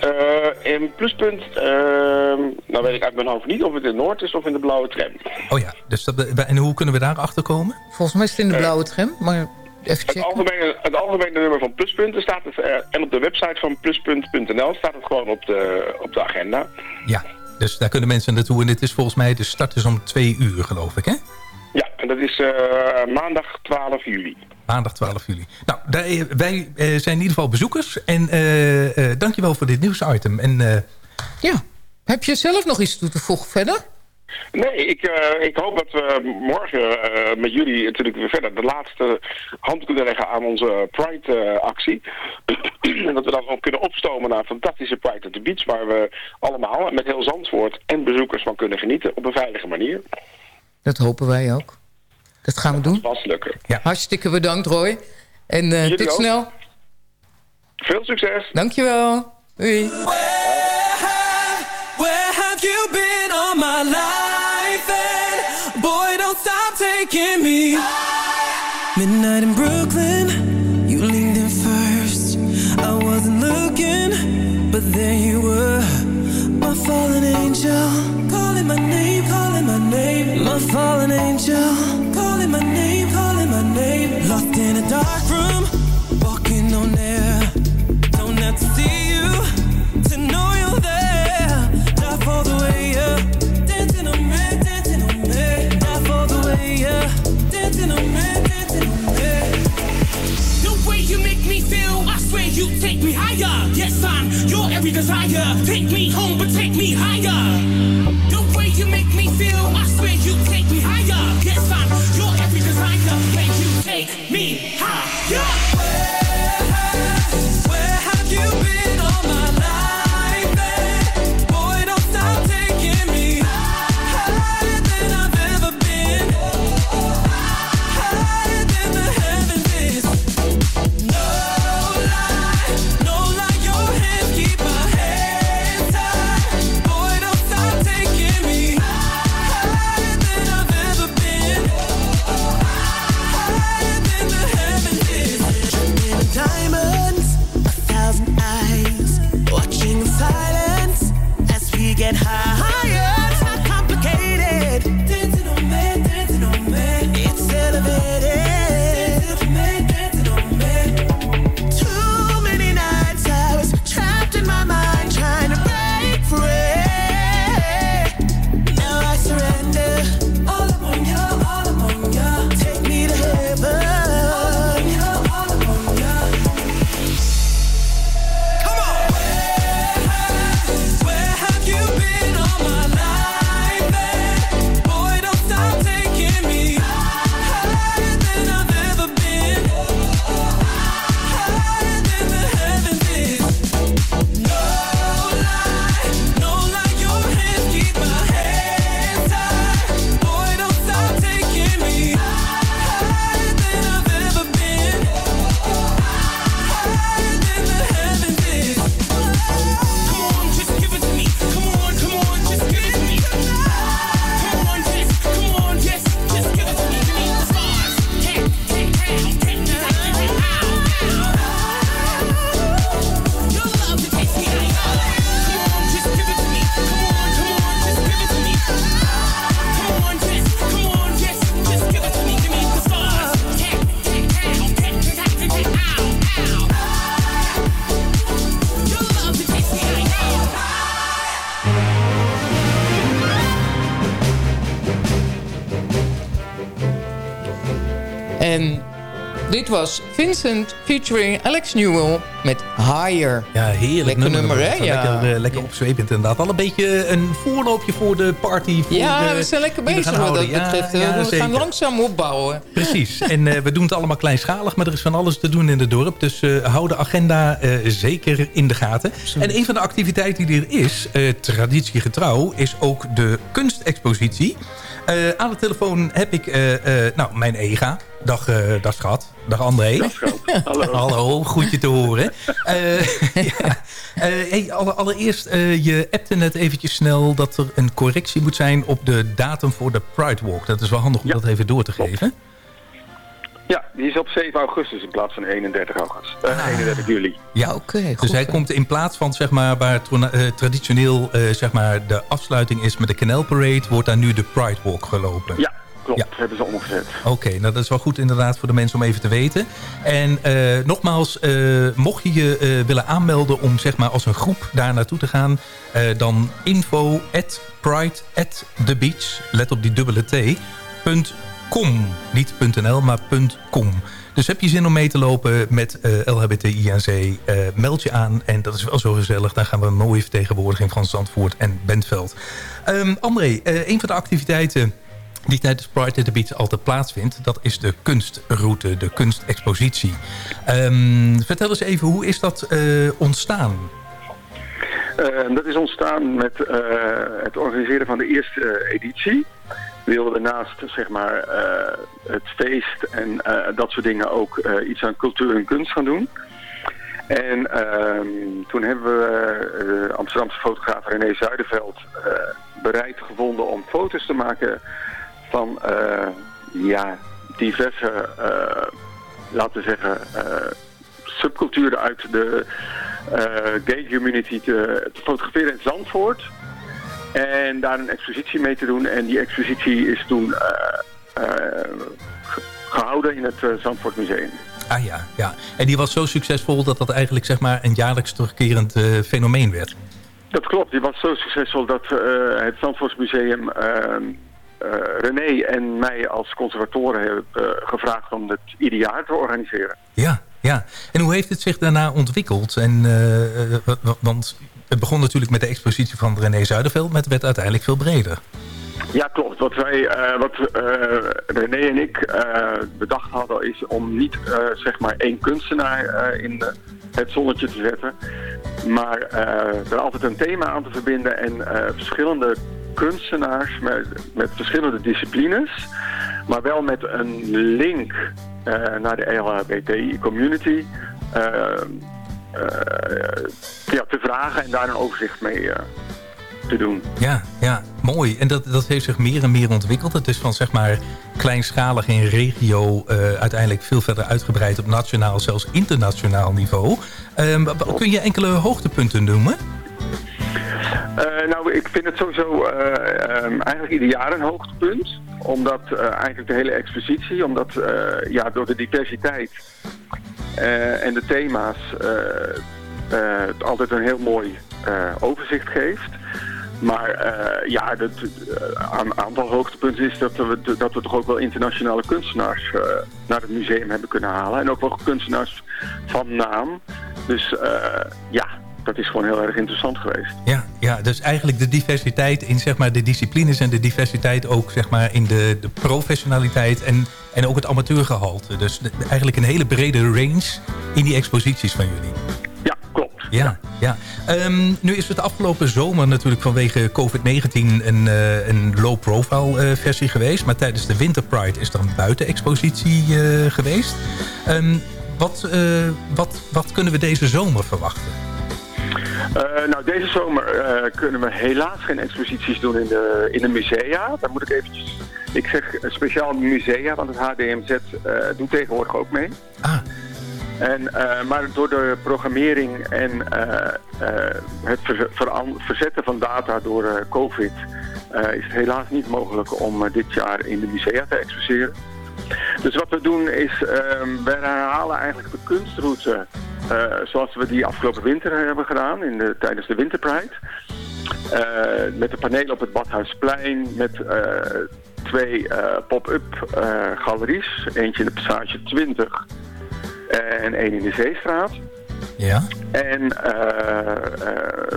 [SPEAKER 17] Eh, in Pluspunt, ehm, nou weet ik uit mijn hoofd niet of het in Noord is of in de blauwe tram.
[SPEAKER 11] Oh ja, dus dat, en hoe kunnen we daar achter komen?
[SPEAKER 12] Volgens mij is het in de blauwe tram, maar even
[SPEAKER 17] Het
[SPEAKER 12] checken.
[SPEAKER 17] algemene, het algemene nummer van Pluspunten staat het, eh, en op de website van pluspunt.nl staat het gewoon op de, op de agenda.
[SPEAKER 11] Ja, dus daar kunnen mensen naartoe. En dit is volgens mij, de start is om twee uur geloof ik, hè?
[SPEAKER 17] Ja, en dat is eh, maandag 12 juli.
[SPEAKER 11] Maandag 12 juli. Nou, daar, wij eh, zijn in ieder geval bezoekers. En eh eh dankjewel voor dit nieuwsitem. En eh,
[SPEAKER 12] Ja. Heb je zelf nog iets toe te voegen verder?
[SPEAKER 17] Nee, ik, eh, ik hoop dat we morgen eh, met jullie natuurlijk weer verder de laatste hand kunnen leggen aan onze Pride-actie. en dat we dan gewoon kunnen opstomen naar een fantastische Pride at the Beach, waar we allemaal met heel Zandvoort en bezoekers van kunnen genieten op een veilige manier.
[SPEAKER 12] Dat hopen wij ook. Dat gaan we doen.
[SPEAKER 17] Vast lukken.
[SPEAKER 12] Hartstikke bedankt, Roy. En eh,
[SPEAKER 17] Jullie
[SPEAKER 12] tot
[SPEAKER 17] ook.
[SPEAKER 12] snel.
[SPEAKER 17] Veel succes.
[SPEAKER 12] Dankjewel. Doei.
[SPEAKER 18] Where have you been all my life? And boy, don't stop taking me. Midnight in Brooklyn, you leaned in first. I wasn't looking, but there you were. My fallen angel, you
[SPEAKER 19] take me higher. Yes, I'm your every desire. Take me home, but take me higher. The way you make me feel, I swear you take me higher. Yes, I'm your every desire. When you take me higher.
[SPEAKER 12] Dit was Vincent featuring Alex Newell met Higher.
[SPEAKER 11] Ja, heerlijk
[SPEAKER 12] Lekker nummer, hè?
[SPEAKER 11] Zo
[SPEAKER 12] Ja.
[SPEAKER 11] Lekker, eh, lekker opzwepend inderdaad. Al een beetje een voorloopje voor de party. Voor
[SPEAKER 12] Ja,
[SPEAKER 11] de,
[SPEAKER 12] we zijn lekker bezig wat dat.
[SPEAKER 11] Ja,
[SPEAKER 12] betreft.
[SPEAKER 11] ja,
[SPEAKER 12] we
[SPEAKER 11] zeker.
[SPEAKER 12] gaan langzaam opbouwen.
[SPEAKER 11] Precies. En eh, we doen het allemaal kleinschalig, maar er is van alles te doen in het dorp. Dus eh, hou de agenda eh, zeker in de gaten. En een van de activiteiten die er is, eh, traditiegetrouw, is ook de kunstexpositie. Eh, aan de telefoon heb ik eh, eh, nou, mijn EGA. Dag, eh dag schat. Dag André.
[SPEAKER 17] Hallo.
[SPEAKER 11] Hallo, goed je te horen. Eh, ja. Eh, hey, alle- allereerst, eh, je appte net eventjes snel dat er een correctie moet zijn op de datum voor de Pride Walk. Dat is wel handig om dat even door te geven.
[SPEAKER 20] Ja, die is op 7 augustus in plaats van 31 augustus. Uh, 31 juli.
[SPEAKER 11] Ja, oké. dus hij komt in plaats van zeg maar, waar uh, traditioneel uh, zeg maar, de afsluiting is met de Canal Parade, wordt daar nu de Pride Walk gelopen.
[SPEAKER 20] Ja, klopt. Ja. Dat hebben ze omgezet.
[SPEAKER 11] Oké, nou dat is wel goed inderdaad voor de mensen om even te weten. En uh, nogmaals, uh, mocht je je uh, willen aanmelden om zeg maar als een groep daar naartoe te gaan... dan info at pride at the beach, let op die dubbele t, .com. Niet .nl, maar .com. Dus heb je zin om mee te lopen met uh, LHBTI en uh, meld je aan. En dat is wel zo gezellig. Daar gaan we een mooie vertegenwoordiging van Zandvoort en Bentveld. Um, André, uh, een van de activiteiten die tijdens Pride at the altijd plaatsvindt... dat is de kunstroute, de kunstexpositie. Um, vertel eens even, hoe is dat ontstaan?
[SPEAKER 20] Uh, dat is ontstaan met uh, het organiseren van de eerste editie. We wilden naast zeg maar, het feest en dat soort dingen ook iets aan cultuur en kunst gaan doen. En ehm, toen hebben we Amsterdamse fotograaf René Zuiderveld bereid gevonden om foto's te maken van ja, diverse, laten we zeggen, subculturen uit de uh, gay community te, te, fotograferen in Zandvoort. En daar een expositie mee te doen. En die expositie is toen uh, uh, gehouden in het Zandvoort Museum.
[SPEAKER 11] Ah ja, ja. En die was zo succesvol dat dat eigenlijk zeg maar een jaarlijks terugkerend fenomeen werd.
[SPEAKER 20] Dat klopt. Die was zo succesvol dat het Zandvoortsmuseum René en mij als conservatoren hebben gevraagd om het ieder jaar te organiseren.
[SPEAKER 11] Ja, ja, en hoe heeft het zich daarna ontwikkeld? En, uh, want het begon natuurlijk met de expositie van René Zuiderveld... maar het werd uiteindelijk veel breder.
[SPEAKER 20] Ja, klopt. Wat, wij, uh, wat uh, René en ik bedacht hadden... is om niet zeg maar één kunstenaar in het zonnetje te zetten... maar er altijd een thema aan te verbinden... en verschillende kunstenaars met, met verschillende disciplines... maar wel met een link uh, naar de LHBTI-community uh, ja, te vragen en daar een overzicht mee te doen.
[SPEAKER 11] Ja, ja, mooi. En dat, dat heeft zich meer en meer ontwikkeld. Het is van zeg maar kleinschalig in regio uiteindelijk veel verder uitgebreid op nationaal, zelfs internationaal niveau. Ehm, kun je enkele hoogtepunten noemen?
[SPEAKER 20] Uh, nou, ik vind het sowieso uh, um, eigenlijk ieder jaar een hoogtepunt. Omdat uh, eigenlijk de hele expositie, omdat ja, door de diversiteit en de thema's het altijd een heel mooi overzicht geeft. Maar ja, het aantal hoogtepunten is dat we, dat we toch ook wel internationale kunstenaars naar het museum hebben kunnen halen. En ook wel kunstenaars van naam. Dus ja, dat is gewoon heel erg interessant geweest.
[SPEAKER 11] Ja, ja, dus eigenlijk de diversiteit in zeg maar, de disciplines en de diversiteit ook zeg maar, in de, de professionaliteit en, en ook het amateurgehalte. Dus eigenlijk een hele brede range in die exposities van jullie.
[SPEAKER 20] Ja, klopt.
[SPEAKER 11] Ja, ja. Um, nu is het afgelopen zomer natuurlijk vanwege COVID-19 een, uh, een low-profile uh, versie geweest. Maar tijdens de Winter Pride is er een buitenexpositie uh, geweest. Um, wat, wat, wat kunnen we deze zomer verwachten?
[SPEAKER 20] Uh, nou, deze zomer uh, kunnen we helaas geen exposities doen in de, in de musea. Daar moet ik eventjes... Ik zeg speciaal musea, want het HDMZ uh, doet tegenwoordig ook mee.
[SPEAKER 11] Ah.
[SPEAKER 20] En, maar door de programmering en het ver, ver, verzetten van data door COVID... is het helaas niet mogelijk om dit jaar in de musea te exposeren. Dus wat we doen is, um, we herhalen eigenlijk de kunstroute uh, zoals we die afgelopen winter hebben gedaan in de, tijdens de Winterpride. Uh, met de panelen op het Badhuisplein, met uh, twee pop-up galeries. Eentje in de Passage 20 en één in de Zeestraat.
[SPEAKER 11] Ja.
[SPEAKER 20] En uh,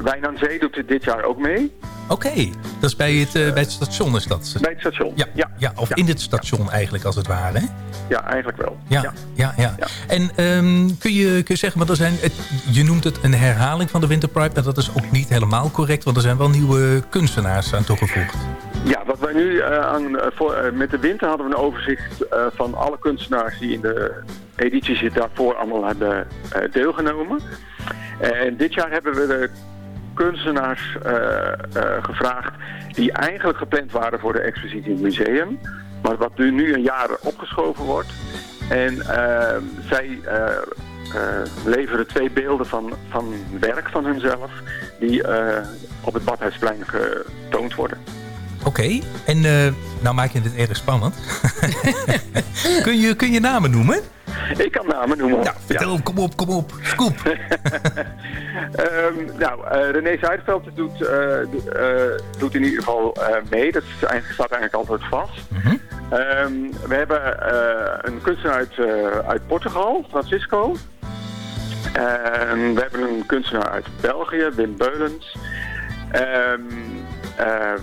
[SPEAKER 20] Wijn aan Zee doet dit jaar ook mee.
[SPEAKER 11] Oké, okay. dat is bij het, uh, bij het station is dat?
[SPEAKER 20] Bij het station,
[SPEAKER 11] ja. ja, ja of ja. in dit station eigenlijk als het ware, hè?
[SPEAKER 20] Ja, eigenlijk wel.
[SPEAKER 11] Ja, ja, ja. ja. En um, kun, je, kun je zeggen, want er zijn, het, je noemt het een herhaling van de Winter Pride, maar dat is ook niet helemaal correct, want er zijn wel nieuwe kunstenaars aan toegevoegd.
[SPEAKER 20] Ja, wat wij nu uh, aan, voor, uh, met de winter hadden we een overzicht van alle kunstenaars die in de edities daarvoor allemaal hebben deelgenomen. En dit jaar hebben we de kunstenaars gevraagd die eigenlijk gepland waren voor de expositie in het museum. Maar wat nu een jaar opgeschoven wordt. En ehm, zij eh, eh, leveren twee beelden van, van werk van hunzelf die eh, op het Badhuisplein getoond worden.
[SPEAKER 11] Oké, en eh, nou maak je het erg spannend. kun, je, kun je namen noemen?
[SPEAKER 20] Ik kan namen noemen.
[SPEAKER 11] Ja, vertel, kom op, kom op. Scoop.
[SPEAKER 20] Ehm, nou, eh, René Zuiderveld doet, eh, do- doet in ieder geval mee. Dat is eigenlijk, staat eigenlijk altijd vast. Ehm, we hebben een kunstenaar uit, uit Portugal, Francisco. En we hebben een kunstenaar uit België, Wim Beulens. Ehm, eh,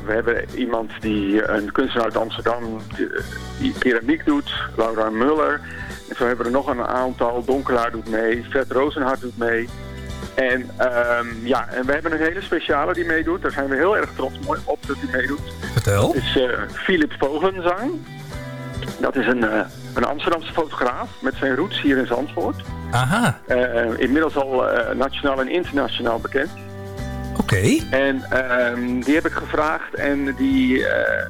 [SPEAKER 20] we hebben iemand die, een kunstenaar uit Amsterdam, die, die keramiek doet, Laura Muller. En zo hebben we er nog een aantal. Donkelaar doet mee, Fred Rozenhart doet mee. En, ehm, ja, en we hebben een hele speciale die meedoet. Daar zijn we heel erg trots op dat hij meedoet.
[SPEAKER 11] Vertel.
[SPEAKER 20] Het is eh, Philip Vogelenzang. Dat is een, eh, een Amsterdamse fotograaf met zijn roots hier in Zandvoort.
[SPEAKER 11] Aha,
[SPEAKER 20] Eh, inmiddels al eh, nationaal en internationaal bekend.
[SPEAKER 11] Oké.
[SPEAKER 20] En ehm, die heb ik gevraagd en die eh,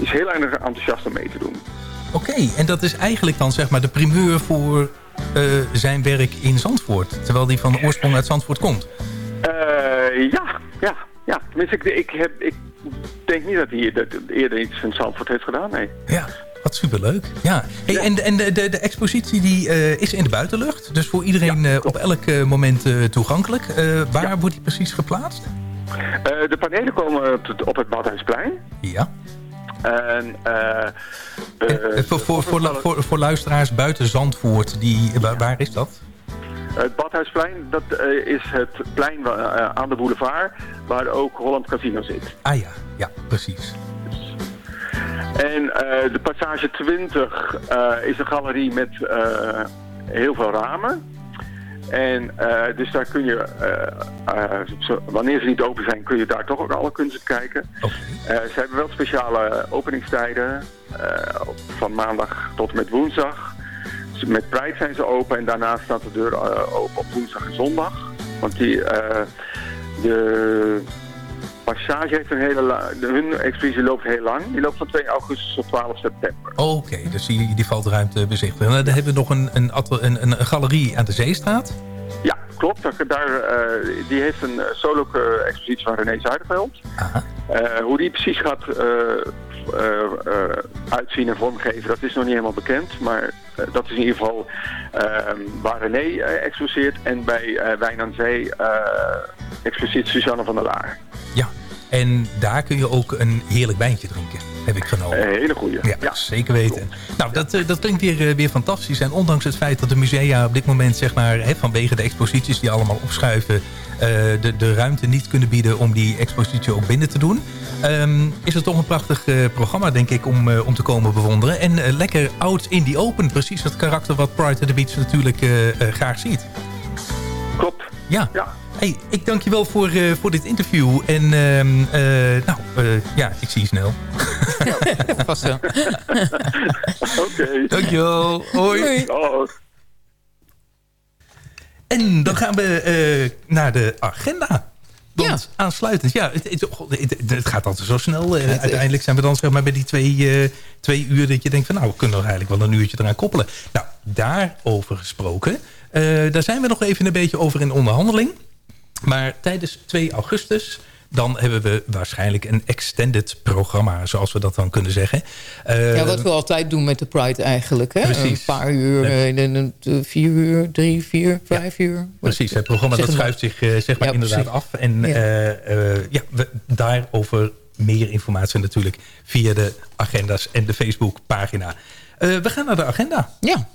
[SPEAKER 20] is heel erg enthousiast om mee te doen.
[SPEAKER 11] Oké, en dat is eigenlijk dan zeg maar de primeur voor eh, zijn werk in Zandvoort. Terwijl die van oorsprong uit Zandvoort komt.
[SPEAKER 20] Eh, ja, ja, ja. Tenminste, ik, ik, heb, ik denk niet dat hij dat eerder iets in Zandvoort heeft gedaan, nee.
[SPEAKER 11] Ja, wat superleuk. Ja. Hey, En, en de, de, de expositie die, eh, is in de buitenlucht. Dus voor iedereen eh, op elk eh, moment toegankelijk. Waar wordt die precies geplaatst?
[SPEAKER 20] De panelen komen op het, op het Badhuisplein.
[SPEAKER 11] Ja.
[SPEAKER 20] En, de-
[SPEAKER 11] voor, voor, voor, voor, luisteraars buiten Zandvoort, die, waar, waar is dat?
[SPEAKER 20] Het Badhuisplein, dat is het plein aan de boulevard waar ook Holland Casino zit.
[SPEAKER 11] Ah ja, ja, precies.
[SPEAKER 20] En eh, de passage 20 eh, is een galerie met eh, heel veel ramen. En dus daar kun je, wanneer ze niet open zijn, kun je daar toch ook alle kunst kijken. Ze hebben wel speciale openingstijden, van maandag tot en met woensdag. Met Pride zijn ze open en daarna staat de deur open op woensdag en zondag. Want die, eh, de Passage heeft een hele de, hun expositie loopt heel lang. Die loopt van 2 augustus tot 12 september.
[SPEAKER 11] Oké, dus die, die valt ruimte bezichtigen. En dan hebben we nog een, een, een, galerie aan de Zeestraat.
[SPEAKER 20] Ja, klopt. Daar, daar, eh, die heeft een eh, solo eh, expositie van René Zuiderveld. Eh, hoe die precies gaat eh, eh, eh, uitzien en vormgeven, dat is nog niet helemaal bekend. Maar eh, dat is in ieder geval eh, waar René eh, exposeert. En bij eh, Wijn aan Zee eh exposeert Suzanne van der Laar.
[SPEAKER 11] Ja, en daar kun je ook een heerlijk wijntje drinken, heb ik genomen.
[SPEAKER 20] Een hele goeie.
[SPEAKER 11] Ja, zeker weten. Nou, dat, eh, dat klinkt weer, eh, weer fantastisch. En ondanks het feit dat de musea op dit moment, zeg maar, hè, vanwege de exposities die allemaal opschuiven, eh, de, de ruimte niet kunnen bieden om die expositie ook binnen te doen, ehm, is het toch een prachtig programma, denk ik, om, om te komen bewonderen. En lekker out in the open. Precies het karakter wat Pride at the Beach natuurlijk graag ziet.
[SPEAKER 20] Klopt.
[SPEAKER 11] Ja. Hey, ik dank je wel voor, eh, voor dit interview. En ehm, eh, nou, eh, ja, ik zie je snel.
[SPEAKER 12] Vast wel.
[SPEAKER 20] Oké.
[SPEAKER 11] Dankjewel. Hoi. En dan gaan we eh, naar de agenda. Want aansluitend, ja, het, het, gaat altijd zo snel. Uiteindelijk zijn we dan zeg maar bij die twee, eh, twee uur dat je denkt van nou, we kunnen nog eigenlijk wel een uurtje eraan koppelen. Nou, daarover gesproken. Eh, daar zijn we nog even een beetje over in onderhandeling. Maar tijdens 2 augustus, dan hebben we waarschijnlijk een extended programma, zoals we dat dan kunnen zeggen. Eh,
[SPEAKER 12] ja, wat we altijd doen met de Pride eigenlijk. Hè?
[SPEAKER 11] Precies.
[SPEAKER 12] Een paar uur,
[SPEAKER 11] Ja.
[SPEAKER 12] eh, vier uur, drie, vier, vijf uur.
[SPEAKER 11] Precies, het programma dat
[SPEAKER 12] Zeg
[SPEAKER 11] schuift zich zeg maar
[SPEAKER 12] Ja,
[SPEAKER 11] inderdaad
[SPEAKER 12] precies.
[SPEAKER 11] af. En
[SPEAKER 12] Ja.
[SPEAKER 11] ja, we, daarover meer informatie natuurlijk via de agenda's en de Facebookpagina. We gaan naar de agenda.
[SPEAKER 12] Ja.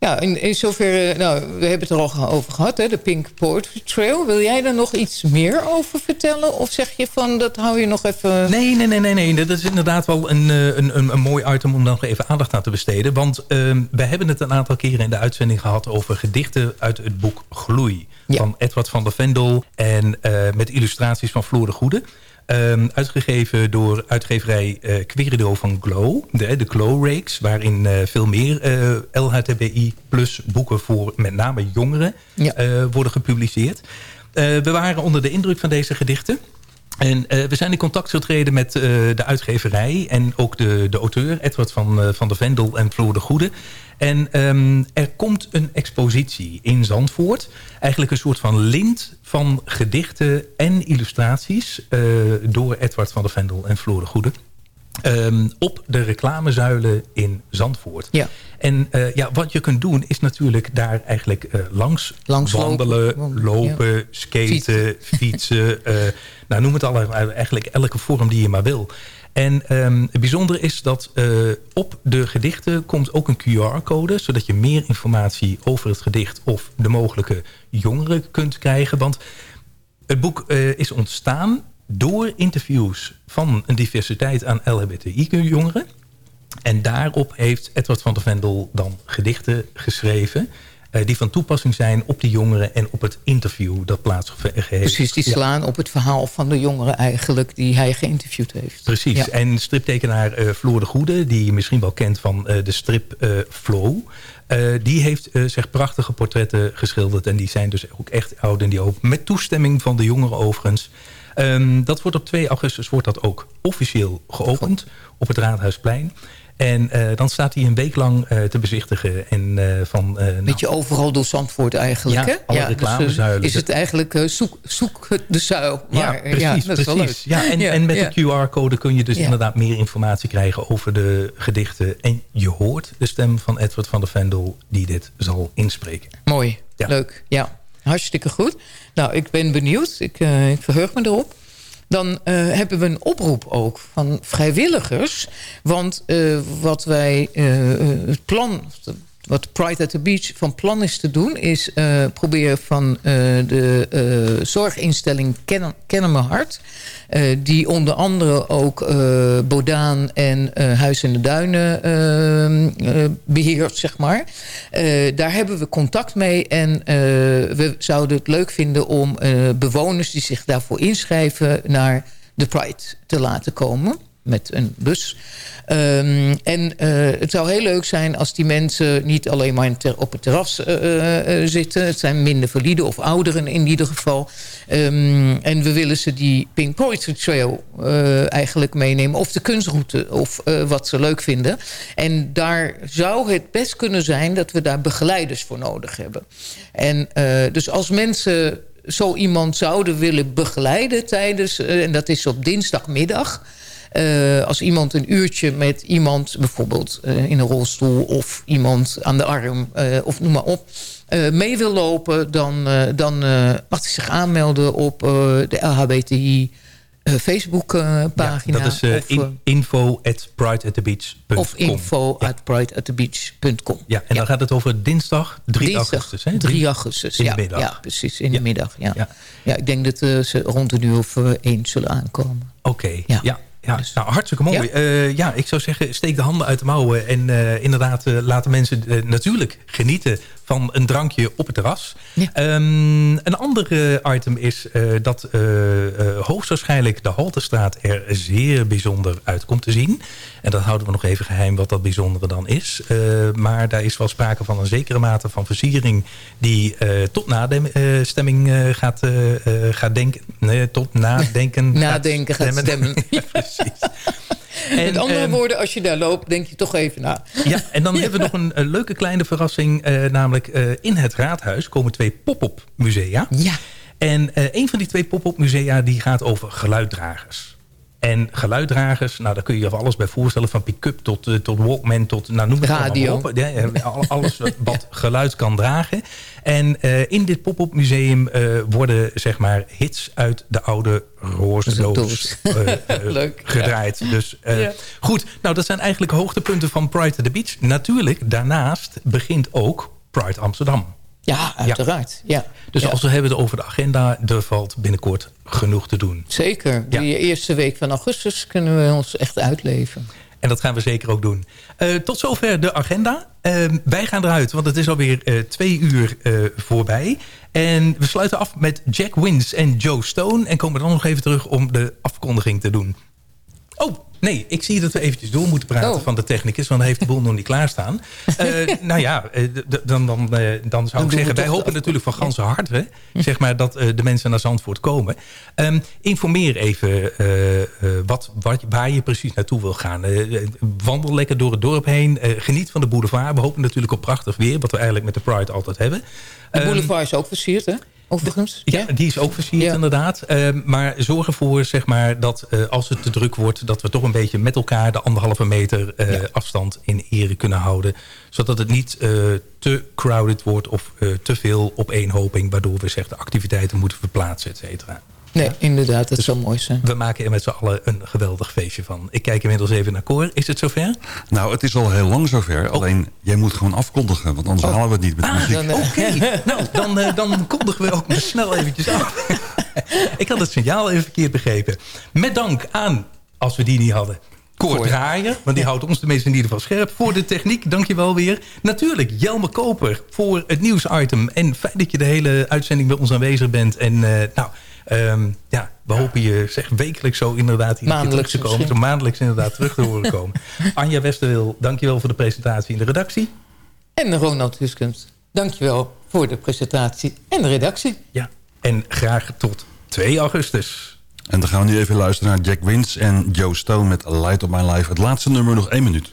[SPEAKER 12] Ja, in, in zoverre, nou, we hebben het er al over gehad, hè, de Pink Poetry Trail. Wil jij daar nog iets meer over vertellen? Of zeg je van, dat hou je nog even...
[SPEAKER 11] Nee, nee, nee, nee, nee. Dat is inderdaad wel een, eh, een, een, een mooi item om nog even aandacht aan te besteden. Want ehm, we hebben het een aantal keren in de uitzending gehad over gedichten uit het boek Gloei. Van Edward van der Vendel en eh, met illustraties van Floor de Goede. Ehm, uitgegeven door uitgeverij eh Querido van Glow, de, de Glow Rakes... waarin eh, veel meer eh, LHTBI plus boeken voor met name jongeren worden gepubliceerd. We waren onder de indruk van deze gedichten. En we zijn in contact getreden met de uitgeverij en ook de, de auteur... Edward van, van de Vendel en Floor de Goede. En ehm, er komt een expositie in Zandvoort. Eigenlijk een soort van lint van gedichten en illustraties... door Edward van de Vendel en Floor de Goede. Ehm, op de reclamezuilen in Zandvoort. Ja. En uh, ja, wat je kunt doen is natuurlijk daar eigenlijk uh, langs, langs, wandelen, lopen, lopen ja. skaten, fietsen. uh, nou, noem het allemaal, eigenlijk elke vorm die je maar wil. En um, het bijzondere is dat op de gedichten komt ook een QR-code... zodat je meer informatie over het gedicht of de mogelijke jongeren kunt krijgen. Want het boek is ontstaan door interviews van een diversiteit aan LHBTI-jongeren. En daarop heeft Edward van der Vendel dan gedichten geschreven... Uh, die van toepassing zijn op die jongeren en op het interview dat plaatsgevonden heeft.
[SPEAKER 12] Precies, die slaan op het verhaal van de jongeren eigenlijk die hij geïnterviewd heeft.
[SPEAKER 11] Precies, ja. en striptekenaar uh, Floor de Goede, die je misschien wel kent van uh, de strip Flow... die heeft zich prachtige portretten geschilderd en die zijn dus ook echt oud en die ook met toestemming van de jongeren overigens... Um, dat wordt op 2 augustus wordt dat ook officieel geopend op het Raadhuisplein. En uh, dan staat hij een week lang uh, te bezichtigen. En, uh, van, nou,
[SPEAKER 12] Beetje overal door Zandvoort eigenlijk,
[SPEAKER 11] ja,
[SPEAKER 12] hè?
[SPEAKER 11] alle reclamezuilen.
[SPEAKER 12] Dus is het eigenlijk zoek, zoek de zuil.
[SPEAKER 11] Maar, ja, precies. Ja, dat precies. Ja, en, ja, en met ja. de QR-code kun je dus inderdaad meer informatie krijgen over de gedichten. En je hoort de stem van Edward van der Vendel die dit zal inspreken.
[SPEAKER 12] Mooi, leuk. Ja. Hartstikke goed. Nou, ik ben benieuwd. Ik, ik verheug me erop. Dan uh, hebben we een oproep ook van vrijwilligers. Want uh, wat wij, het plan, wat Pride at the Beach van plan is te doen... is proberen van de zorginstelling Kennen, Kennen Me Hart... die onder andere ook Bodaan en Huis in de Duinen beheert, zeg maar. daar hebben we contact mee en we zouden het leuk vinden... om bewoners die zich daarvoor inschrijven naar de Pride te laten komen met een bus. Um, en uh, het zou heel leuk zijn als die mensen niet alleen maar op het terras uh, uh, zitten. Het zijn minder valide of ouderen in ieder geval. Um, en we willen ze die Pink Poetry Trail eigenlijk meenemen. Of de kunstroute of wat ze leuk vinden. En daar zou het best kunnen zijn dat we daar begeleiders voor nodig hebben. En dus als mensen zo iemand zouden willen begeleiden tijdens... en dat is op dinsdagmiddag... Uh, als iemand een uurtje met iemand, bijvoorbeeld uh, in een rolstoel... of iemand aan de arm, uh, of noem maar op, mee wil lopen... dan, dan mag hij zich aanmelden op de LHBTI... Facebookpagina.
[SPEAKER 11] Ja, dat is of, in, info at prideatthebeach.com.
[SPEAKER 12] Of info ja. at prideatthebeach.com.
[SPEAKER 11] Ja, en dan gaat het over dinsdag 3
[SPEAKER 12] dinsdag,
[SPEAKER 11] augustus. Hè?
[SPEAKER 12] 3 augustus,
[SPEAKER 11] in
[SPEAKER 12] ja.
[SPEAKER 11] de middag.
[SPEAKER 12] Ja, precies, in de middag. Ja. Ja. ik denk dat ze rond een uur of één zullen aankomen.
[SPEAKER 11] Oké, okay. ja. Ja, nou, hartstikke mooi. Ja? Uh, ja, ik zou zeggen, steek de handen uit de mouwen. En uh, inderdaad, uh, laten mensen natuurlijk genieten van een drankje op het terras. Ja. Um, een ander item is dat hoogstwaarschijnlijk de Haltestraat er zeer bijzonder uit komt te zien. En dat houden we nog even geheim wat dat bijzondere dan is. maar daar is wel sprake van een zekere mate van versiering... die tot nadestemming gaat, gaat denken. Nee, tot nadenken
[SPEAKER 12] Nadenken gaat stemmen.
[SPEAKER 11] Gaat stemmen. precies.
[SPEAKER 12] En, Met andere um, woorden, als je daar loopt, denk je toch even na.
[SPEAKER 11] Ja, en dan ja. hebben we nog een, een, leuke kleine verrassing. Uh, namelijk uh, in het raadhuis komen twee pop-up musea.
[SPEAKER 12] Ja.
[SPEAKER 11] En uh, een van die twee pop-up musea die gaat over geluiddragers. En geluiddragers, nou, daar kun je je alles bij voorstellen. Van pick-up tot, uh, tot Walkman tot, nou, noem het
[SPEAKER 12] Radio.
[SPEAKER 11] op. Ja, alles wat geluid kan dragen. En uh, in dit pop-up museum uh, worden, zeg maar, hits uit de oude roosdoos gedraaid.
[SPEAKER 12] Ja.
[SPEAKER 11] Dus ja. goed, nou, dat zijn eigenlijk hoogtepunten van Pride at the Beach. Natuurlijk, daarnaast begint ook Pride Amsterdam.
[SPEAKER 12] Ja, uiteraard. Ja.
[SPEAKER 11] Dus als we hebben het over de agenda... er valt binnenkort genoeg te doen.
[SPEAKER 12] Zeker. Die eerste week van augustus kunnen we ons echt uitleven.
[SPEAKER 11] En dat gaan we zeker ook doen. Uh, tot zover de agenda. Uh, wij gaan eruit, want het is alweer uh, twee uur voorbij. En we sluiten af met Jack Wins en Joe Stone. En komen dan nog even terug om de afkondiging te doen. Oh, Nee, ik zie dat we eventjes door moeten praten
[SPEAKER 12] Oh.
[SPEAKER 11] van de technicus. Want hij heeft de boel nog niet klaarstaan. Eh nou ja, eh, dan, dan, eh, dan zou
[SPEAKER 12] doen
[SPEAKER 11] ik zeggen... wij hopen natuurlijk van ganse harte... zeg maar, dat de mensen naar Zandvoort komen. Ehm, informeer even wat, wat, waar je precies naartoe wil gaan. Wandel lekker door het dorp heen. Geniet van de boulevard. We hopen natuurlijk op prachtig weer. Wat we eigenlijk met de Pride altijd hebben.
[SPEAKER 12] De
[SPEAKER 11] Ehm,
[SPEAKER 12] boulevard is ook versierd, hè? Overigens.
[SPEAKER 11] ja, die is ook versierd inderdaad. Ehm, maar zorg ervoor zeg maar, dat eh, als het te druk wordt... dat we toch een beetje met elkaar de anderhalve meter eh, afstand in ere kunnen houden. Zodat het niet eh, te crowded wordt of te veel opeenhoping... waardoor we zeg, de activiteiten moeten verplaatsen, et cetera.
[SPEAKER 12] Nee, inderdaad, dat zou mooi zijn.
[SPEAKER 11] We maken er met z'n allen een geweldig feestje van. Ik kijk inmiddels even naar Cor. Is het zover?
[SPEAKER 21] Nou, het is al heel lang zover. Alleen, jij moet gewoon afkondigen. Want anders halen we het niet met
[SPEAKER 11] Ah,
[SPEAKER 21] muziek.
[SPEAKER 11] dan, Oké, nou, dan, eh, dan kondigen we ook maar snel eventjes af. ik had het signaal even verkeerd begrepen. Met dank aan, als we die niet hadden... Cor Draaier, want die houdt ons tenminste in ieder geval scherp. Voor de techniek, dankjewel weer. Natuurlijk Jelme Koper voor het nieuwsitem. En fijn dat je de hele uitzending bij ons aanwezig bent. En eh, nou, ehm, ja, we hopen je zeg, wekelijks zo inderdaad hier
[SPEAKER 12] Maandelijks
[SPEAKER 11] terug te komen. Zo maandelijks inderdaad terug te horen komen. Anja Westerwil, dankjewel voor de presentatie in de redactie.
[SPEAKER 12] En Ronald Huskens, dankjewel voor de presentatie en de redactie.
[SPEAKER 11] Ja, en graag tot 2 augustus.
[SPEAKER 21] En dan gaan we nu even luisteren naar Jack Wins en Joe Stone met Light of My Life. Het laatste nummer nog één minuut.